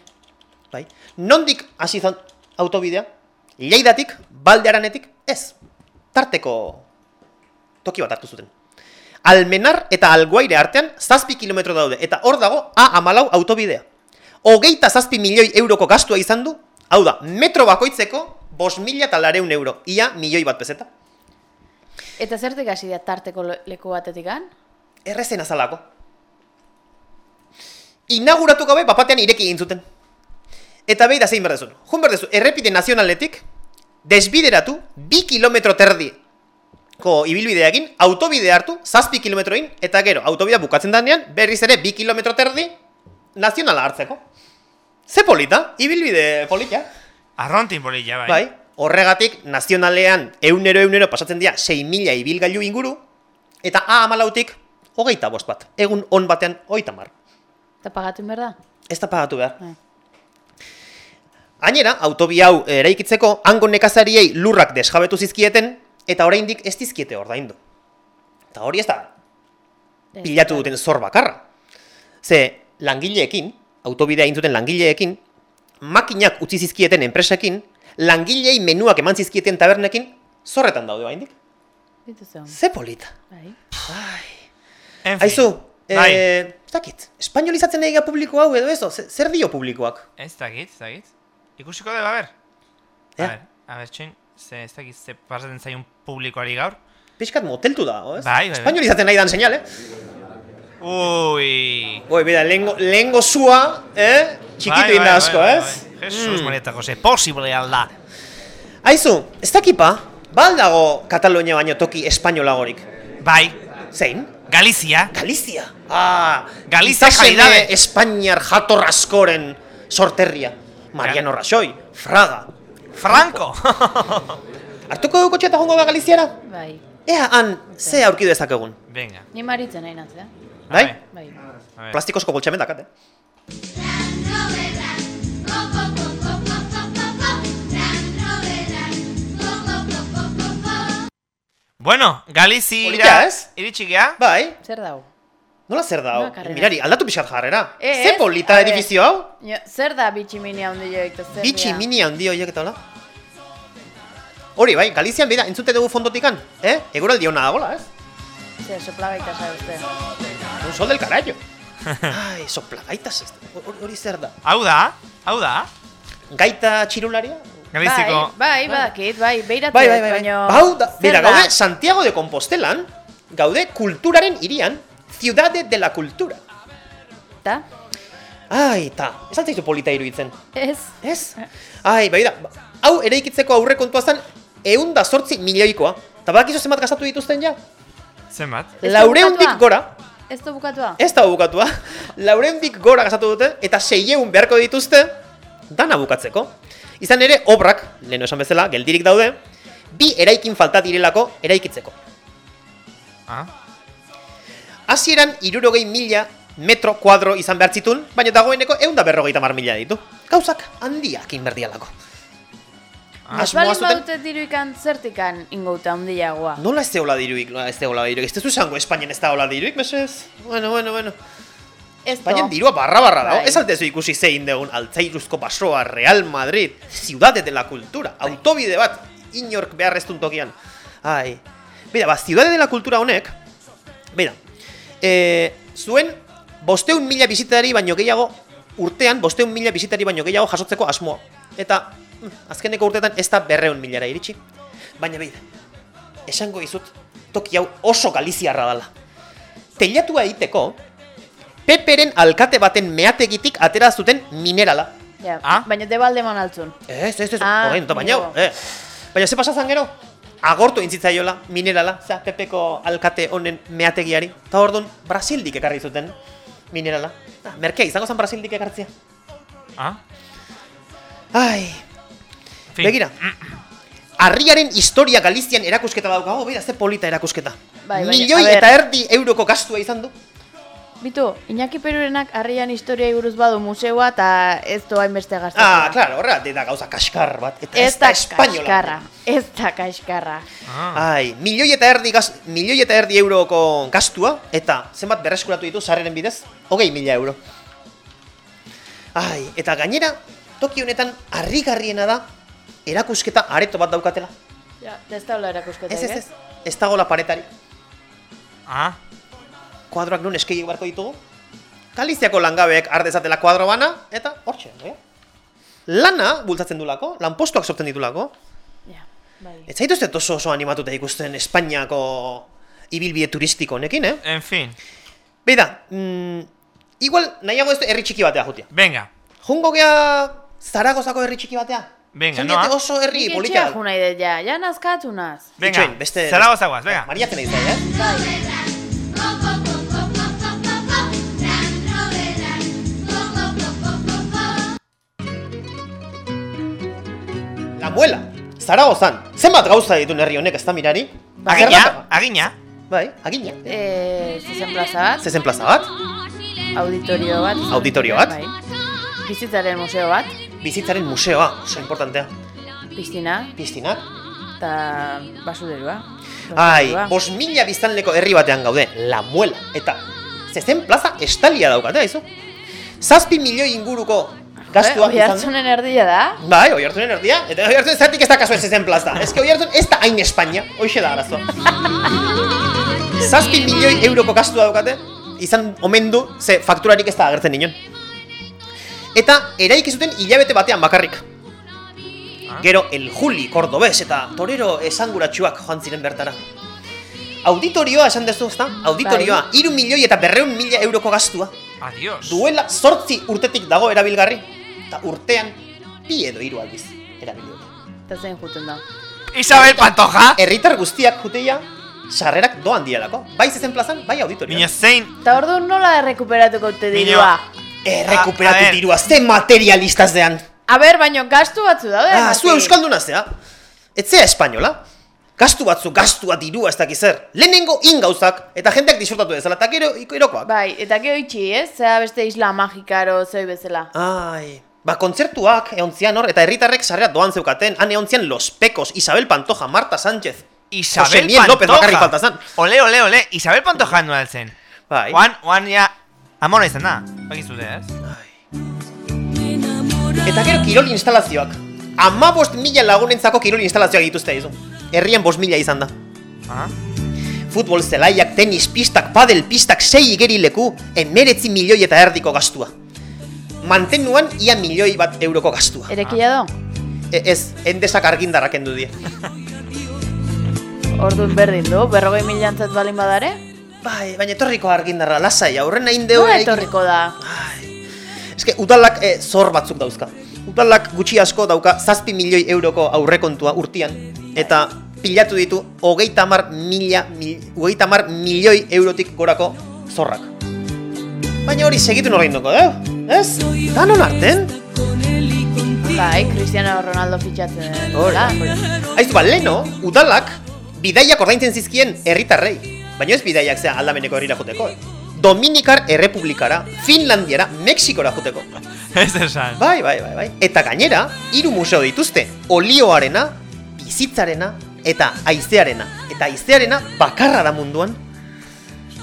Bai. Nondik hasi zan autobidea? Lleidatik, balde aranetik, ez. Tarteko toki bat hartu zuten. Almenar eta Alguaire artean zazpi kilometro daude, eta hor dago A amalau autobidea. Hogeita zazpi milioi euroko gastua izan du, hau da, metro bakoitzeko bos mila eta lareun euro, ia milioi bat peseta. Eta zertik hasi da tarteko le- leku batetikan? Errezen azalako. Inauguratu gabe, bapatean ireki egin zuten. Eta behi da zein berdezun. Jun berdezu, errepide nazionaletik, desbideratu, bi kilometro terdi ko ibilbidea egin, autobide hartu, zazpi kilometroin, eta gero, autobidea bukatzen danean, berriz ere, bi kilometro terdi, nazionala hartzeko. Ze polita, ibilbide polita. Arrontin polilla, bai. Bai, horregatik nazionalean eunero eunero pasatzen dira 6.000 ibilgailu inguru, eta A amalautik hogeita bost bat. Egun on batean hogeita mar. Eta pagatu behar da? Ez da pagatu behar. Gainera, autobi hau eraikitzeko hango nekazariei lurrak desjabetu zizkieten, eta oraindik ez dizkiete ordaindu. Eta hori ez da pilatu duten zor bakarra. Ze langileekin, autobidea egin zuten langileekin, makinak utzi zizkieten enpresekin, langileei menuak eman zizkieten tabernekin, zorretan daude oraindik. Ze polita. Bai. Fin. Aizu, Bai. eh, ez dakit, espainolizatzen nahi publiko hau edo eso, Ze- zer dio publikoak? Ez dakit, ez dakit. Ikusiko dugu, a ber. A Ja. ber, a ber, txin, ze ez dakit, ze pasatzen zaiun publikoari gaur. Piskat moteltu da, ez? Bai, bai, bai. Espainolizatzen nahi dan seinale. Ui. Oi, bida, lehengo, lehengo zua, eh? Txikitu Bai, egin da bai, asko, bai, ez? bai. Jesus, Mm. Maria eta Jose, posible alda. Aizu, ez dakipa, bal dago Katalunia baino toki espainolagorik. Bai. Zein? Galizia. Galizia. Ah, Galizia kalidade. Espainiar jator askoren sorterria. Mariano Rajoy, Fraga. Franco. Hartuko dugu kotxe eta jongo da Galiziara? Bai. Ea, han, ze aurki dezakegun. Venga. Ni maritzen nahi natzea. Bai? Bai. Plastikozko boltsamen dakat, eh? Bueno, ez? iritsi gea. Bai. Zer dau? Nola zer da hau? Mirari, aldatu pixat jarrera. Eh, Ze polita edifizio hau? Jo, zer da bitxi mini handi joik? eta zer Bitxi mini handi horiek eta hola. Hori bai, Galizian bida, entzute dugu fondotikan, eh? Eguraldi hona dagola, ez? Zer, soplagaita sa uste. Un sol del carajo. Ai, soplagaitas, ez hori zer da? Hau da, hau da. Gaita txirularia? Galiziko. Bai, bai, badakit, bai, beiratzen, Bai, bai, bai, bai. baino... Bau da, da? gaude Santiago de Compostelan, gaude kulturaren irian, Ciudade de la Cultura. Ta? Ai, ta, ez altzaizu polita iruditzen. Ez. Ez? Ai, bai da, hau eraikitzeko aurre kontua zen, eun da sortzi milioikoa. Eta badakizu zenbat gastatu dituzten ja? Zenbat? Laureundik gora, Ez da bukatua? ez da bukatua, laureundik gora gastatu dute, eta seieun beharko dituzte, dana bukatzeko. Izan ere, obrak, lehen esan bezala, geldirik daude, bi eraikin falta direlako eraikitzeko. Ah. Hasieran irurogei mila metro kuadro izan behar zitun, baina dagoeneko eunda berrogeita mar mila ditu. Gauzak handiak inberdialako. Ez Asmoa zuten, badute diruikan zertikan ingouta handiagoa. nola ez teola diruik, nola ez teola diruik, ez tezu esango Espainian ez da hola diruik, mesez? Bueno, bueno, bueno. Ez Espainian dirua barra barra dago, Bai. ez altezu ikusi zein degun altzairuzko pasoa, Real Madrid, Ciudade de la Cultura, autobide bat, inork behar ez duen tokian. Ai, bera, ba, Ciudade de la Cultura honek, bera, e, zuen bosteun mila bisitari baino gehiago, urtean bosteun mila bisitari baino gehiago jasotzeko asmoa. Eta mm, azkeneko urteetan ez da berreun milara iritsi. Baina beida, esango izut, toki hau oso galiziarra dala. Teilatua egiteko, Peperen alkate baten meategitik atera zuten minerala. Ja, baina debalde man altzun. Ez, ez, ez, Ah, horrein, baina, eh. Baina ze pasazan gero? Agortu intzitzaiola minerala, za, Pepeko alkate honen meategiari. Eta orduan, Brasildik ekarri zuten minerala. Ah, merkea izango zen Brasildik ekartzia. Ah? Ai, Fin. begira. Arriaren historia Galizian erakusketa daukago, bera, ze polita erakusketa. Bai, Milioi eta erdi euroko gastua izan du. Bitu, Iñaki Perurenak harrian historia buruz badu museoa eta ez doa hainbeste gastatzen. Ah, claro, horregatik da gauza kaskar bat. Eta Ez ez da espainola. kaskarra, ez da kaskarra. Ai, milioi eta erdi, gaz, milioi eta erdi euroko gastua, eta zenbat berreskuratu ditu sarreren bidez? Hogei mila euro. Ai, eta gainera, toki honetan harrigarriena da, erakusketa areto bat daukatela. Ja, ez da hola erakusketa. Ez, ez, ez, ez dagoela paretari. Ah? Kuadroak nun eskegi barko ditugu? Galiziako langabeek ardezatela kuadro bana, eta hortxe, eh? Lana bultzatzen dulako, lanpostuak sortzen ditulako. Bai. Ez zaituzte oso oso animatuta ikusten Espainiako ibilbide turistiko honekin, eh? En fin. Beida, mm, igual nahiago ez herri txiki batea jutia. Venga. Jungo gea Zaragozako herri txiki batea? Venga, Zendiate noa. oso herri Nik politia. etxea nahi dut ja, ja nazkatu naz. Venga, Itxoin, beste... Zaragozagoaz, venga. Mariatzen nahi zai, eh? Bai. La muela, Zaragozan. Zenbat gauza ditun herri honek, ez da mirari? Agina, agina. Bai, agina. Eh, zezen plaza bat, Zezen plaza bat, auditorio bat. Auditorio bat. Bai. Bizitzaren museo bat, bizitzaren museoa, oso importantea. piztina, Piztinak. eta basureroa. Ai, bos mila biztanleko herri batean gaude, La Muela. Eta zezen plaza estalia daukate, haizu. Zazpi milioi inguruko gastua Oi hartzunen erdia da. Bai, oi hartunen erdia. Eta oi hartunen zertik ez da kasu ez zezen plaza. Ez que oi hartun ez da hain Espainia, hoxe da arazoa. Zazpi milioi euroko gastua daukate, izan omen du, ze fakturarik ez da agertzen nion. Eta eraiki zuten hilabete batean bakarrik. Gero El Juli, Cordobés eta Torero esanguratsuak joan ziren bertara. Auditorioa esan dezu, ezta? Auditorioa, Bai. iru milioi eta berreun mila euroko gastua. Adios. Duela sortzi urtetik dago erabilgarri. Eta urtean, bi edo hiru aldiz erabili dute. Eta zein juten da. Isabel Pantoja? Herritar guztiak juteia, sarrerak doan direlako. Bai zezen plazan, bai auditorioan. Miño zein... Eta ordu nola errekuperatuko te dirua? Errekuperatu A- a ver. dirua, ze materialistaz dean. A ber, baino gastu batzu daude. Ah, zu euskalduna zea. Etzea espainola. Gastu batzu, gastua, dirua, ez dakiz zer. Lehenengo ingauzak, eta jendeak disfrutatu dezala, eta gero erokoak. Bai, eta gero itxi, ez? Zea beste isla magikaro zoi bezala. Ai, ba, kontzertuak eontzian hor, eta herritarrek sarrera doan zeukaten, han eontzian Los Pecos, Isabel Pantoja, Marta Sánchez, Isabel Jose Miel López Pantoja. bakarrik falta zan. Ole, ole, ole. Isabel Pantoja nuen altzen. Bai. Juan, Juan ya... Amona izan da. Bakizute, ez? Eta gero kirol instalazioak. Ama bost mila lagunentzako kirol instalazioak dituzte izu. Herrian bost mila izan da. Ah? Futbol zelaiak, tenis pistak, padel pistak, sei igerileku, emeretzi milioi eta erdiko gastua. Mantenuan ia milioi bat euroko gastua. Erekia do? E, ez, endesak argindarrak endu die. Orduan berdin du, berrogei milantzat balin badare? Bai, baina etorriko argindarra, lasai, aurren hain deu... Nola etorriko da? Eske, udalak e, zor batzuk dauzka. Udalak gutxi asko dauka zazpi milioi euroko aurrekontua urtian. Eta pilatu ditu hogeita mar mila, mil, hogeita mar milioi eurotik gorako zorrak. Baina hori segitu norrein doko, eh? Ez? Danon arten? Bai, Cristiano Ronaldo fitxatzen Hori. dela. Aizu ba, leno, udalak bidaiak ordaintzen zizkien herritarrei. Baina ez bidaiak zea aldameneko herrira joteko, eh? Dominikar Errepublikara, Finlandiara, Mexikora joteko. Ez esan. Bai, bai, bai, bai. Eta gainera, hiru museo dituzte. Olioarena, bizitzarena eta haizearena. Eta haizearena bakarra da munduan.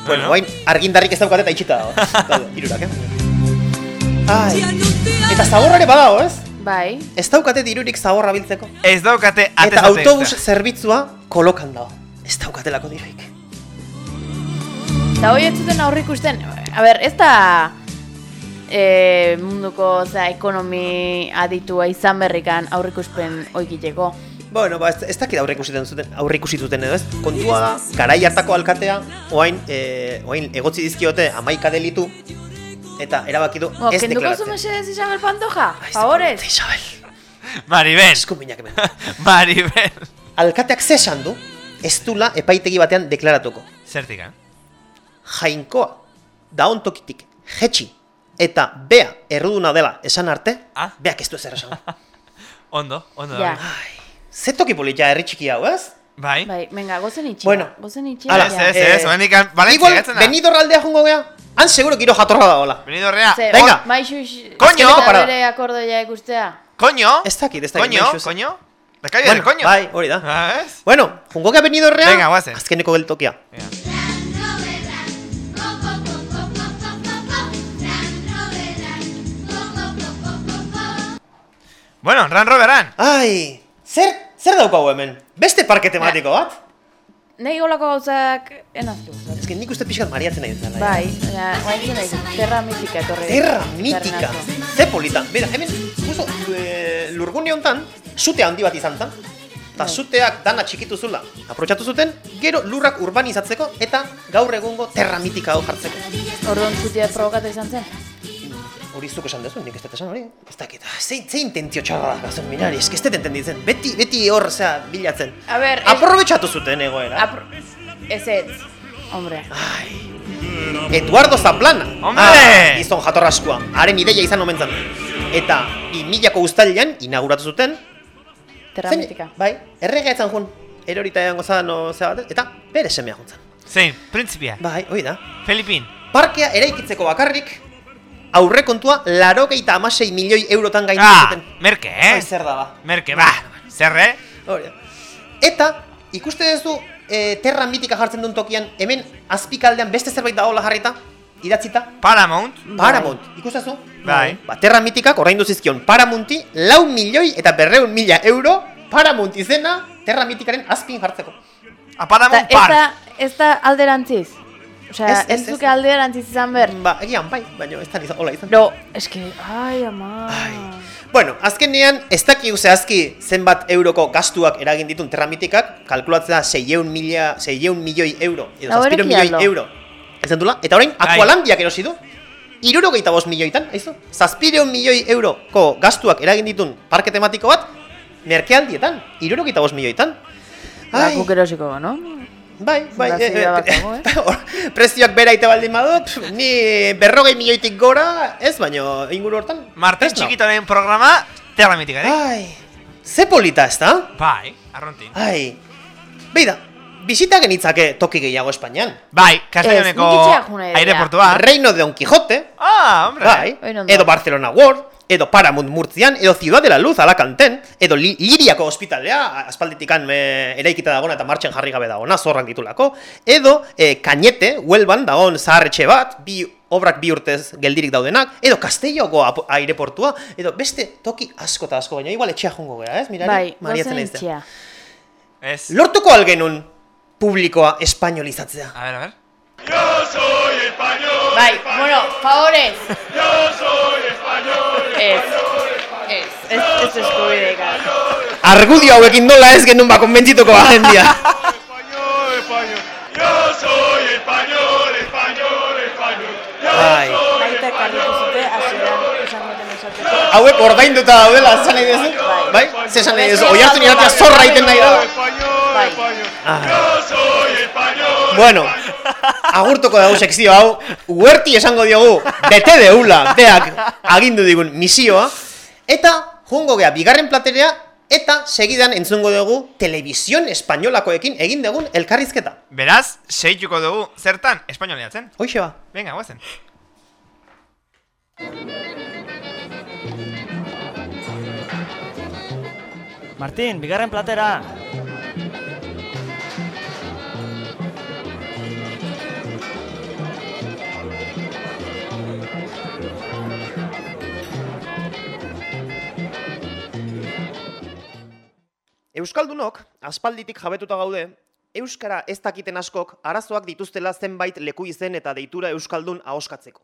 Bueno, hain argindarrik ez daukate eta itxita dago. Daude, hirurak, eh? Ai. Eta zaborrare badago, ez? Bai. Ez daukate dirurik zaborra biltzeko. Ez daukate Eta atez autobus zerbitzua kolokan dago. Ez daukatelako dirurik. Eta hoi ez zuten aurrik ikusten, a ber, ez da e, munduko za, ekonomi aditua izan berrikan aurrikuspen oikiteko. Bueno, ba, ez, ez dakit aurre ikusiten zuten, aurre ikusi zuten edo ez? Kontua da, garai hartako alkatea, oain, e, oain egotzi dizkiote amaika delitu, eta erabaki du Bo, ez kenduko zu deklaratzen. mesedez Isabel Pantoja, favorez? Isabel. Maribel. Eskuminak hemen. Maribel. Alkateak ze esan du, ez dula epaitegi batean deklaratuko. Zertik, eh? Jainkoa, daon tokitik, jetxi, eta bea erruduna dela esan arte, Ah? beak ez du ezer esan. Ondo, ondo. Ja. da. Ze toki politia herri txiki hau, ez? Bai. Bai, venga, gozen itxia. Bueno. Gozen itxia. Hala, Ez, gatzen da. Jungo gea, han seguro giro jatorra da hola. Benidorrea. Ze, Venga. Maixu, Coño! Eta parada. bere akordoia ikustea. Coño. Ez dakit, ez dakit. Coño, coño. Calle Bueno, del coño. Bai, hori da. Ah, ez? Bueno, jungo gea Benidorrea, Venga, guazen. azkeneko geltokia. Bueno, Ran Roveran. Ai, zer, zer daukagu hemen? Beste parke tematiko bat? Nahi golako gauzak enaztu. Ez que nik uste pixkat mariatzen nahi duzela. Bai, nahi, terra mitika etorri. Terra mitika. Ze polita. Bera, hemen, justo, e, lurgune hontan, sute handi bat izan zen. Eta suteak dana txikitu zula. Aprotxatu zuten, gero lurrak urbanizatzeko eta gaur egungo terra mitika hau jartzeko. Orduan zutia provokatu izan zen. Hori zuk esan dezu, nik ez dut esan hori. Ez dakit, ah, zein, zein intentzio txarra da gazon mirari, ez dut entenditzen. Beti, beti hor, zea, bilatzen. A ber, Aprobetxatu zuten egoera. Apro... Ez ez, hombre. Eduardo Zaplana. Hombre! Ah, gizon jatorraskua. Haren ideia izan omen zen. Eta, bi milako guztailean, inauguratu zuten. Terra Zein- mitika. Bai, erregea etzan jun. Erorita edango zan, bat, eta bere semea juntzan. Zein, printzipia. Bai, hoi da. Felipin. Parkea eraikitzeko bakarrik, aurrekontua larogeita amasei milioi eurotan gaindu Ah, zuten. merke, eh? Bai, zer da ba. Merke, ba. Zer, eh? Eta, ikuste duzu, e, terra mitika jartzen duen tokian, hemen azpikaldean beste zerbait dagoela jarrita, idatzita, Paramount. Paramount, ikustezu? Bai. Ba, terra mitikak oraindu zizkion Paramounti lau milioi eta berreun mila euro Paramount izena terra mitikaren azpin jartzeko. A Paramount da, ez da alderantziz. Osea, Ez, ez, ez, ez, ez. duke alderantziz izan ber. Ba, egian bai, baina ez da izan, hola izan. No, eske, ai, ama. Bueno, azkenean, ez dakigu zehazki zenbat euroko gastuak eragin ditun terra mitikak, kalkulatzea 600 mila, 600 milioi euro, edo Hau 600 ereki milioi aldo. euro. Ez dula? Eta orain, Bai. Aqualandiak erosi du. Irurogeita bost milioitan, aizu? Zazpireun milioi euroko gastuak eragin ditun parke tematiko bat, merkealdietan, irurogeita bost milioitan. Ba, Ai, guk erosiko, no? Bai, bai, eh, bat eh, dago, eh? hor, prezioak bera ite baldin badut, ni berrogei milioitik gora, ez, baino inguru hortan. Nago. txikitoren programa, terra mitika, eh? Ai, ze polita ez da? Bai, arrontin. Ai, beida, bisita genitzake toki gehiago Espainian. Bai, Castelloneko idea. aireportua. Reino de Don Quijote, Ah, hombre. bai, edo Barcelona World, edo Paramount Murtzian, edo Ciudad de la Luz Alacanten, edo Li Liriako ospitalea, aspalditikan e, eraikita dagona eta martxan jarri gabe dagona, zorran ditulako, edo e, Cañete, Huelban, dagon zaharretxe bat, bi obrak bi urtez geldirik daudenak, edo Castelloko apo- aireportua, edo beste toki asko eta asko, baina igual etxea jongo gara, ez? Mirari, Bai, Mariatzen gozen. Ez. Lortuko algenun publikoa espainolizatzea. A ver, a ver. Bai, bueno, favorez. Ez. Ez, ez, ez eskubide, gara. Argudio hauekin nola ez genuen ba konbentzituko agendia. Bai. Baita karritu zute, hasieran esan duten esateko. Hauek ordainduta daudela, esan nahi duzu? Bai? Ze esan nahi duzu? Oiartu niratia zorra iten nahi da? Bai. Bueno, agurtuko dugu sekzio hau, uerti esango diogu, bete deula, beak agindu digun misioa, eta jungo gea bigarren platerea, eta segidan entzungo dugu telebizion espainolakoekin egin dugun elkarrizketa. Beraz, seituko dugu zertan espainoleatzen. Hoxe ba. Venga, guazen. Martin, bigarren platera. Euskaldunok, aspalditik jabetuta gaude, Euskara ez dakiten askok arazoak dituztela zenbait leku izen eta deitura Euskaldun ahoskatzeko.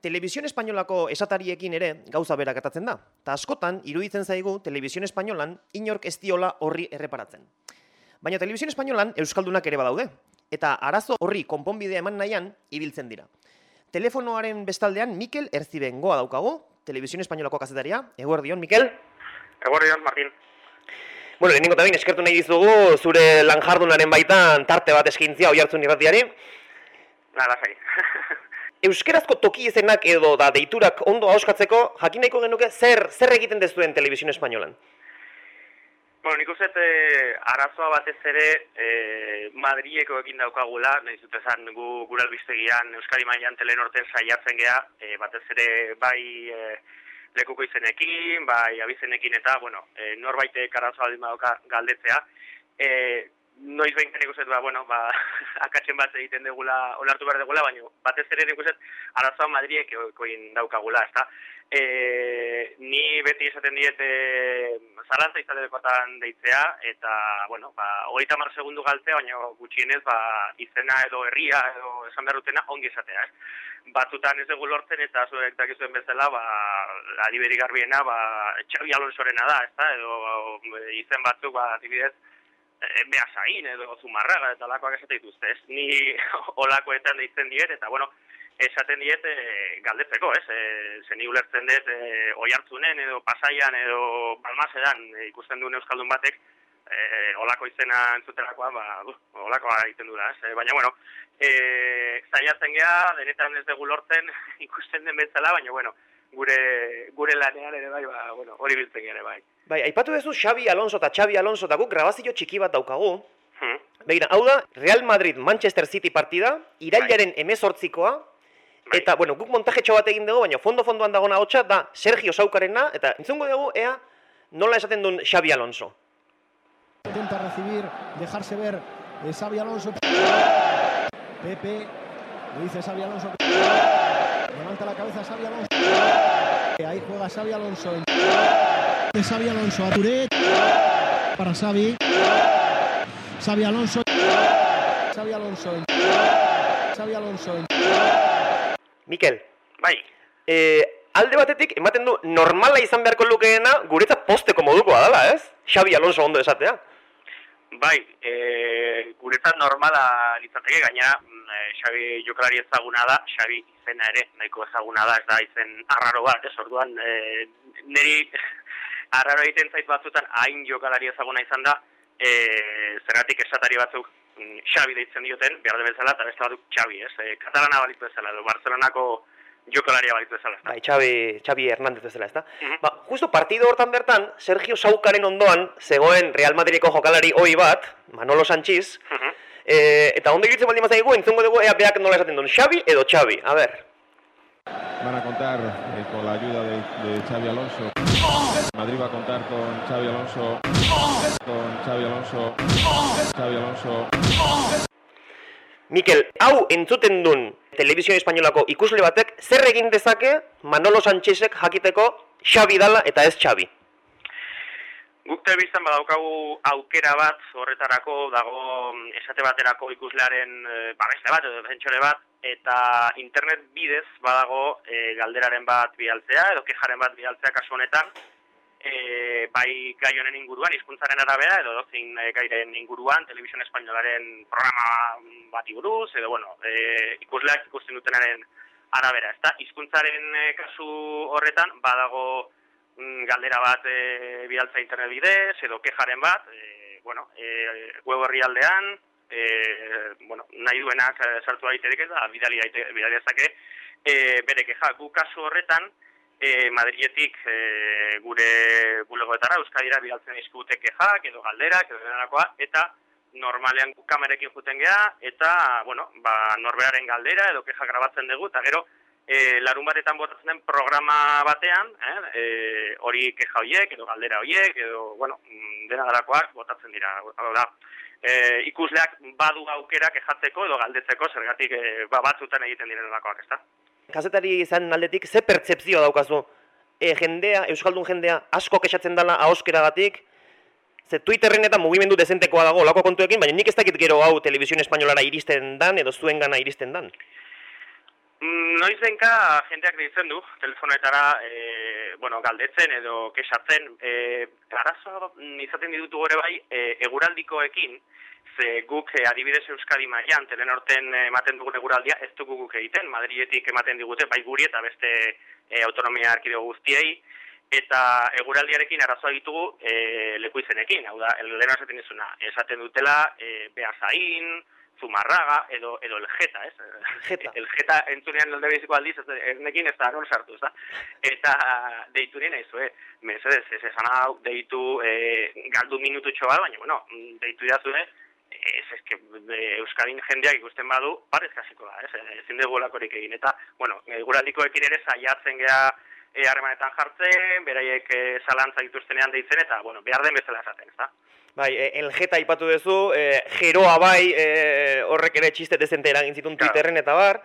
Telebizion Espainolako esatariekin ere gauza bera gertatzen da, eta askotan iruditzen zaigu Telebizion Espainolan inork ez diola horri erreparatzen. Baina Telebizion Espainolan Euskaldunak ere badaude, eta arazo horri konponbidea eman nahian ibiltzen dira. Telefonoaren bestaldean Mikel Erzibengoa daukagu, Telebizion Espainolako kazetaria. Eguerdion, Mikel? Eguerdion, Martin. Bueno, lehenengo eta behin eskertu nahi dizugu zure lan jardunaren baitan tarte bat eskintzia oihartzun irratiari. Na, lasai. Euskerazko toki izenak edo da deiturak ondo ahoskatzeko jakin nahiko genuke zer zer egiten dezuen Telebizion Espainolan. Bueno, nik uste e, arazoa batez ere e, Madrileko egin daukagula, nahi zut esan gu gure albistegian Euskadi mailan telenorten saiatzen gea, e, batez ere bai e, lekuko izenekin, bai abizenekin eta, bueno, e, norbaitek arazoa baldin badauka galdetzea. E, noiz behin nik ba, bueno, ba, akatzen bat egiten degula, onartu behar degula, baina batez ere nik uste arazoa Madriek egin daukagula, ezta? E, ni beti esaten diet e, zarantza izatekotan deitzea, eta, bueno, ba, hogeita mar segundu galtzea, baina gutxienez, ba, izena edo herria edo esan behar dutena ongi esatea, ez? Batzutan ez dugu lortzen eta zuek dakizuen bezala, ba, adiberi garbiena, ba, Xabi Alonsorena da, ezta? Edo e, izen batzuk, ba, adibidez, e, behasain edo zumarraga eta olakoak esate dituzte, ez? Ni olakoetan deitzen diet, eta, bueno, esaten diet e, galdetzeko, ez? E, zeni ulertzen dut, e, oi hartzunen edo pasaian edo balmasedan e, ikusten duen euskaldun batek, e, olako izena entzuterakoa, ba, du, olakoa egiten du da, ez? E, baina, bueno, e, zaiatzen geha, denetan ez dugu lortzen ikusten den bezala, baina, bueno, gure, gure lanean ere bai, ba, bueno, hori biltzen ere bai. Bai, aipatu duzu Xabi Alonso eta Xabi Alonso eta guk grabazio txiki bat daukagu. Hmm. Begira, hau da, Real Madrid-Manchester City partida, irailaren emezortzikoa, eta, bueno, guk montajetxo bat egin dugu, baina fondo-fondoan dagona hotxa da Sergio Saukarena, eta entzungo dugu, ea, nola esaten duen Xabi Alonso. Intenta recibir, dejarse ver eh, Xavi Alonso. Pepe, le dice Xavi Alonso. Levanta la cabeza Xavi Alonso. Ahí juega Xavi Alonso. De Xavi Alonso a Touré. Para Xavi. Xavi Alonso. Xavi Alonso. Xavi Alonso. Mikel. Bai. E, alde batetik, ematen du, normala izan beharko lukeena, guretzat posteko modukoa dela, ez? Xabi Alonso ondo esatea. Bai, e, guretzat normala litzateke, gaina e, Xabi jokalari ezaguna da, Xabi izena ere nahiko ezaguna da, ez da izen arraro bat, ez orduan, e, niri arraro egiten zait batzutan hain jokalari ezaguna izan da, e, zergatik esatari batzuk mm, Xabi deitzen dioten, behar de bezala, eta beste batzuk Xabi, ez? E, Katalana balitu bezala, edo Barcelonako jokalaria balitu bezala, ez da? Bai, Xabi, Xabi Hernández bezala, ezta? Ba, justo partido hortan bertan, Sergio Saukaren ondoan, zegoen Real Madrideko jokalari hoi bat, Manolo Sanchiz, e, eta ondo iritzen baldin mazaigu, entzungo dugu, ea beak nola esaten duen, Xabi edo Xabi, a ver. Van a contar eh, con la ayuda de, de Xavi Alonso. Madrid va a contar con Xavi Alonso. Con Xavi Alonso. Xavi Alonso. Mikel, hau entzuten duen Telebizio Espainolako ikusle batek, zer egin dezake Manolo Sanchezek jakiteko Xabi dala eta ez Xabi? Guk telebistan badaukagu aukera bat horretarako dago mm, esate baterako ikuslearen e, babesle bat edo defentsore bat eta internet bidez badago e, galderaren bat bialtzea edo kejaren bat bialtzea kasu honetan e, bai gai honen inguruan hizkuntzaren arabera edo dozin e, gairen inguruan telebizio espainolaren programa bati buruz edo bueno e, ikusleak ikusten dutenaren arabera ezta? Hizkuntzaren e, kasu horretan badago mm, galdera bat e, bidaltza internet bidez, edo kejaren bat, e, bueno, e, web horri aldean, e, bueno, nahi duenak e, sartu daiterik eta bidali bidali dezake, e, bere keja, gu kasu horretan, e, Madrietik e, gure bulegoetara, Euskadira bidaltzen izkute kejak, edo galderak, edo denarakoa, eta normalean kamerekin juten geha, eta, bueno, ba, norberaren galdera, edo keja grabatzen dugu, eta gero, e, larun batetan botatzen den programa batean, eh, e, hori keja hoiek, edo galdera hoiek, edo, bueno, mm, dena darakoak botatzen dira. Hau da, e, ikusleak badu aukera kejatzeko edo galdetzeko, zergatik e, ba, batzutan egiten diren delakoak, ezta? Kazetari izan aldetik, ze pertsepzio daukazu? E, jendea, Euskaldun jendea, asko kexatzen dela ahoskeragatik, ze Twitterren eta mugimendu dezentekoa dago olako kontuekin, baina nik ez dakit gero hau telebizio espainolara iristen dan, edo zuen gana iristen dan. Mm, Noizenka jendeak deitzen du, telefonoetara, e, bueno, galdetzen edo kexatzen, e, arazoa mm, izaten ditutu gore bai, e, eguraldikoekin, ze guk e, adibidez Euskadi mailan telenorten e, ematen dugun eguraldia ez dugu guk egiten, Madridetik ematen digute bai guri eta beste e, autonomia arkidego guztiei, eta eguraldiarekin arazoa ditugu e, leku izenekin, hau da, lehen esaten dizuna, esaten dutela e, behazain, Zumarraga, edo, edo el Jeta, ez? Jeta. El Jeta entzunean nolde biziko aldiz, ez, nekin ez da non sartu, ez da? Eta deitu nien ez, eh? Mesedez, ez esan hau, deitu eh, galdu minututxo bat, baina, bueno, deitu idazue, ez, ez, que, e, Euskadin jendeak ikusten badu, parez kasiko da, ez? Ezin dugu lakorik egin, eta, bueno, e, guraldikoekin ere saiatzen gea e, harremanetan jartzen, beraiek e, zalantza dituztenean deitzen, eta, bueno, behar den bezala esaten, ez da? Bai, e, el jeta aipatu duzu, e, jeroa bai, e, horrek ere txiste dezente eragin zituen Twitterren eta bar.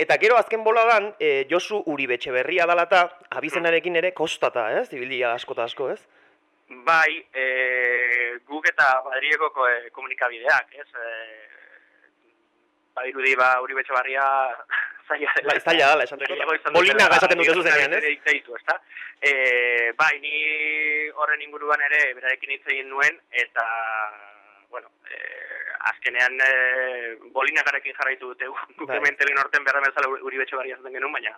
Eta gero azken boladan, e, Josu Uribetxe berria dalata, abizenarekin ere kostata, ez? Zibilia asko eta asko, ez? Bai, e, guk eta Madrileko ko, e, komunikabideak, ez? E, badirudi ba, uri betxe barria zaila dela. Bai, zaila dela, esan Zailago izan Molinaga dutela, esaten dute zuzenean, ez? Deitu, ezta? E, bai, ni horren inguruan ere berarekin hitz egin nuen, eta, bueno, e, azkenean e, bolinagarekin jarraitu dute guk Bai. hemen telenorten behar bezala uri betxe barria zaten genuen, baina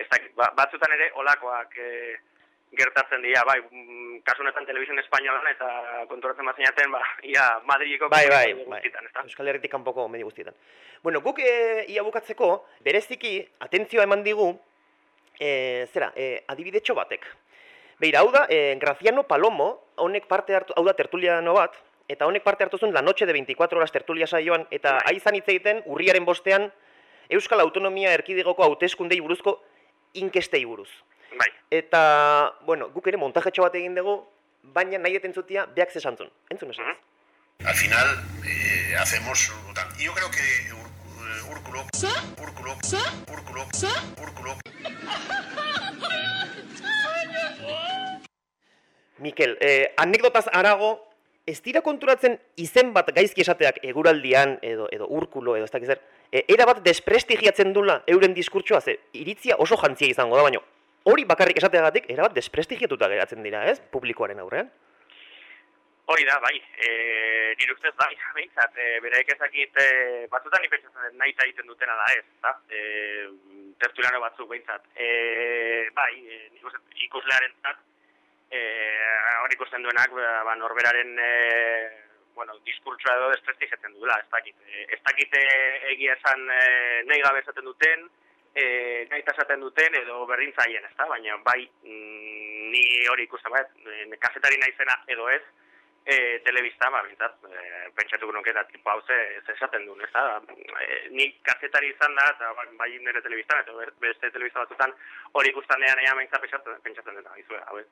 ez dakit, ba, batzutan ere olakoak e, gertatzen dira, bai, mm, kasu honetan telebizio espainolan eta konturatzen bat zeinaten, ba, ia Madrideko Bai, bai, bai. guztietan, ezta? Euskal Herritik kanpoko medio guztietan. Bueno, guk e, ia bukatzeko, bereziki, atentzioa eman digu, e, zera, e, adibidetxo batek. Beira, hau da, e, Graziano Palomo, honek parte hartu, hau da tertuliano bat, eta honek parte hartu zuen La Noche de 24 horas tertulia saioan, eta Bai. aizan hitz egiten, urriaren bostean, Euskal Autonomia Erkidegoko hauteskundei buruzko inkestei buruz. Bai. Eta, bueno, guk ere montajetxo bat egin dugu, baina nahi dut entzutia, beak zesantzun. Entzun esan. Al final eh, hacemos yo creo que eh, Úrculo, Úrculo, Úrculo, Úrculo, Mikel, eh, anekdotaz arago, ez dira konturatzen izen bat gaizki esateak eguraldian edo edo urkulo edo ez dakiz zer, e, era bat desprestigiatzen dula euren diskurtsoa ze iritzia oso jantzia izango da baino. Hori bakarrik esateagatik era bat desprestigiatuta geratzen dira, ez? Publikoaren aurrean. Hori da, bai, e, nire ustez bai, behintzat, e, beraik ezakit, e, batzutan nik pentsatzen dut nahi egiten dutena da ez, da? E, tertuliano batzuk behintzat. E, bai, e, nik uste ikuslearen zat, e, hori ikusten duenak, ba, ba, norberaren, e, bueno, diskurtsoa edo desprestigiatzen duela, ez dakit. E, ez dakit e, egia esan e, nahi gabe esaten duten, e, nahi esaten duten edo berdintzaien, ez da? Baina bai, mm, ni hori ikusten bat, e, kazetari naizena edo ez, e, telebista, ba, bintzat, e, pentsatuko nuke eta tipo hau ze, ze esaten duen, ez da? E, ni kazetari izan da, eta ba- bai nire telebistan, eta beste telebista batzutan hori ikusten dean ea behintzat pentsatzen, pentsatzen dena, izue, hau ez,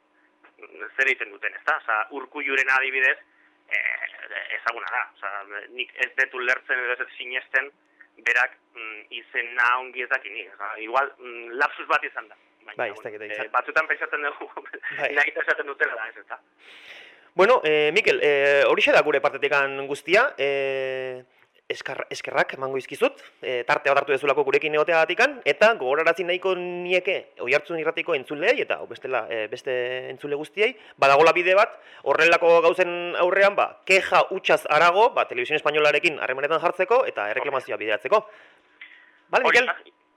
zer egiten duten, ez da? Osa, urkulluren adibidez, e, ezaguna da, Osa, nik ez dut ulertzen edo ez sinesten, berak mm, izena ongi ez Osa, igual mm, lapsus bat izan da. Baina, Bai, ez dakit, eh, izan- batzutan pentsatzen dugu, Bai. nahi esaten dutela da, ez da? Bueno, eh, Mikel, eh, horixe da gure partetikan guztia, eh, eskar, eskerrak emango izkizut, eh, tarte bat hartu dezulako gurekin egoteagatikan, eta gogorarazi nahiko nieke oihartzun irratiko entzulei, eta bestela eh, beste entzule guztiei, badagola bide bat, horrelako gauzen aurrean, ba, keja utxaz arago, ba, televisión espainolarekin harremanetan jartzeko, eta erreklamazioa bideratzeko. Bale, Mikel?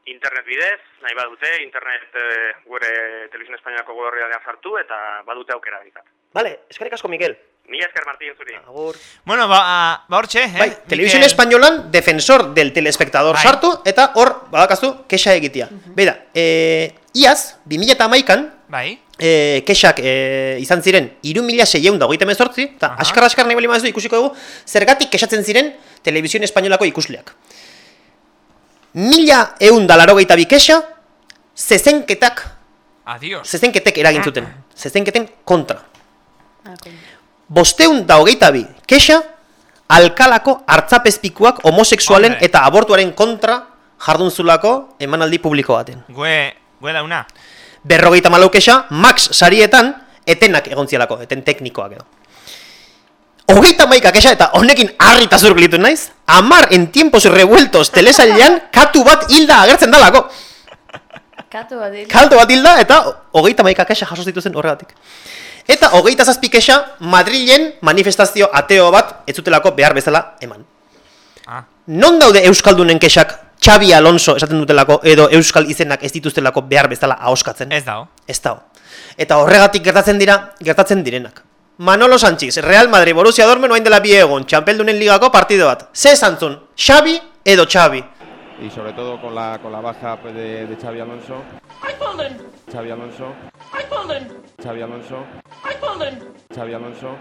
internet bidez, nahi badute, internet e, gure telebizio espainiako gorriadean sartu, eta badute aukera bintzat. Bale, eskerrik asko, Mikel. Mila esker Martín zuri. Agur. Bueno, ba, ba hortxe, eh? Bai, televisión Mikel- espainolan defensor del telespectador Bai. sartu eta hor badakazu kexa egitea. Beira, eh, iaz 2011an Bai. eh, kexak eh, izan ziren 3638 eta askar askar nahi bali ikusiko dugu zergatik kexatzen ziren televisión espainolako ikusleak. Mila eun da larogeita bi kexa, zezenketak, Adios. zezenketek eragin zuten, zezenketen kontra. Ah, Bosteun da hogeita bi kexa, alkalako hartzapezpikuak homosexualen Hombre. eta abortuaren kontra jardunzulako emanaldi publiko baten. Gue, gue dauna. Berrogeita malau kexa, max sarietan, etenak egon zialako, eten teknikoak edo. Hogeita maika kexa eta honekin harrita zurgilitu naiz, amar en tiempos revueltos telesailean katu bat hilda agertzen dalako. Katu bat dil. Kalto bat hilda eta hogeita maika kexa jaso zituzen horregatik. Eta hogeita zazpi kexa Madrilen manifestazio ateo bat ez zutelako behar bezala eman. Ah. Non daude Euskaldunen kexak Xabi Alonso esaten dutelako edo Euskal izenak ez dituztelako behar bezala ahoskatzen? Ez dago. Ez dago. Eta horregatik gertatzen dira, gertatzen direnak. Manolo Sánchez, Real Madrid, Borussia Dortmund oain dela bi egon, Txampeldunen ligako partido bat. Ze esan zun, Xavi edo Xavi? Y sobre todo con la, con la baja pues, de, de Xavi Alonso. Xavi Alonso. Xavi Alonso. Xavi Alonso.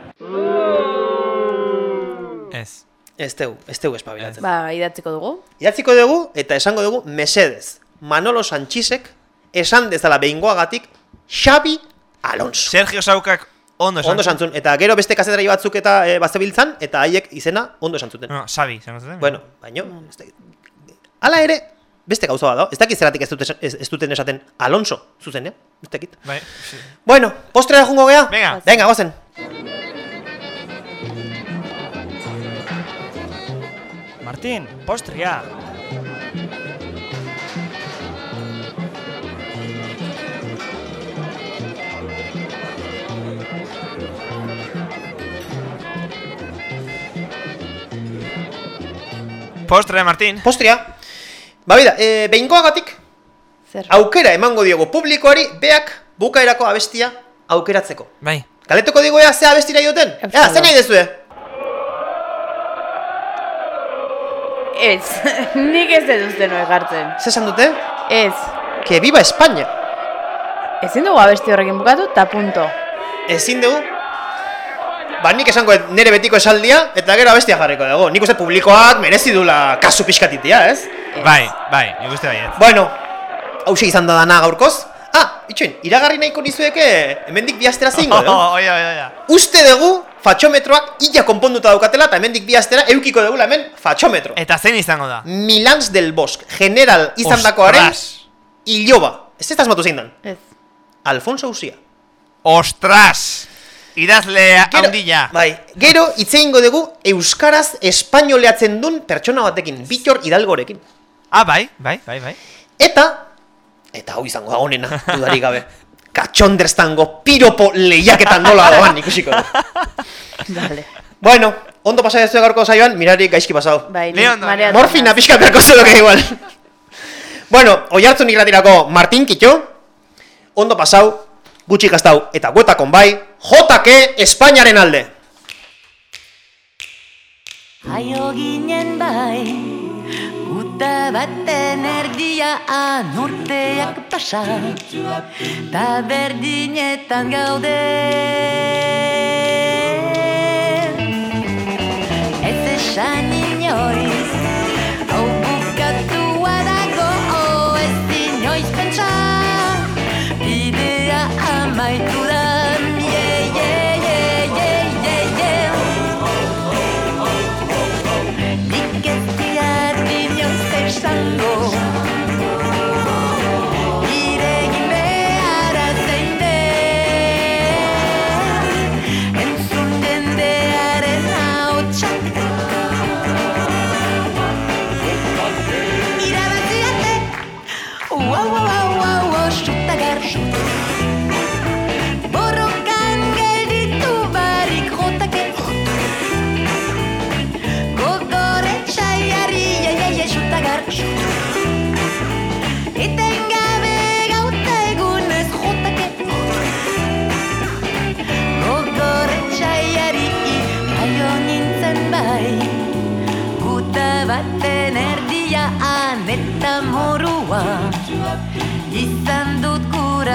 Ez. Ez teu, ez teu espabilatzen. Ba, idatziko dugu. Idatziko dugu eta esango dugu mesedez. Manolo Sanchizek esan dezala behingoagatik Xabi Alonso. Sergio Saukak ondo esan. Ondo esan zuen. Eta gero beste kazetari batzuk eta e, bazebiltzan, eta haiek izena ondo esan zuten. No, Xabi, esan zuten. Bueno, baino, ez dakit. Hala ere, beste gauza bat da, ez dakit zeratik ez, dute, ez, ez duten esaten Alonso, zuzen, ja? Ez dakit. Bai, sí. Bueno, postrera jungo gea? Venga. Venga, gozen. Martín, postria. Postre, Martín. Postria. Ba, bida, e, behingoagatik Zer? aukera emango diogu publikoari beak bukaerako abestia aukeratzeko. Bai. Galetuko digo ea ze abestira dioten? Ea, ze nahi dezue? Ez, nik ez dut uste noe jartzen. Ze esan dute? Ez. Que viva España! Ezin dugu abesti horrekin bukatu, ta punto. Ezin dugu? Ba, nik esango nere betiko esaldia, eta gero abestia jarriko dugu. Nik uste publikoak merezi dula kasu pixkatitia, ez? Bai, bai, nik uste baiet. Bueno, hause izan da dana gaurkoz. Ah, itxoin, iragarri nahiko nizueke hemendik bi astera zeingo, Oh, dugu. oia, oia, oia. Uste dugu fatxometroak illa konponduta daukatela eta hemendik bi astera eukiko dugu hemen fatxometro. Eta zein izango da? Milans del Bosk, general izan dakoaren iloba. Ez ez asmatu zein dan? Ez. Alfonso Usia. Ostras! Idazle handila. Bai, gero hitz egingo dugu euskaraz espainoleatzen duen pertsona batekin, Bitor Hidalgorekin. Ah, bai, bai, bai, bai. Eta eta hau izango da honena, dudarik gabe. Katxonderstango piropo lehiaketan nola doan ikusiko. Dale. Bueno, ondo pasa ez gaurko saioan, mirari gaizki pasau. Bai, Morfina pixka beharko zuke igual. bueno, oi hartzun irratirako Martin Kitxo, ondo pasau, gutxi gaztau, eta guetakon bai, jotake Espainiaren alde. Jaio ginen bai, guta baten erdiaan urteak pasa, ta berdinetan gaude. Ez esan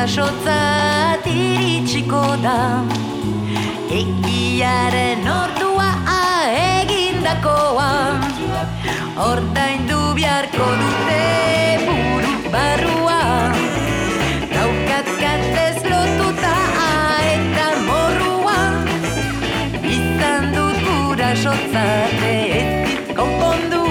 gurasotzat iritsiko da. Egiaren ordua egindakoa. Ordaindu biharko dute buru barrua. Daukat katez lotuta eta morrua. Izan dut gurasotzat ez konpondu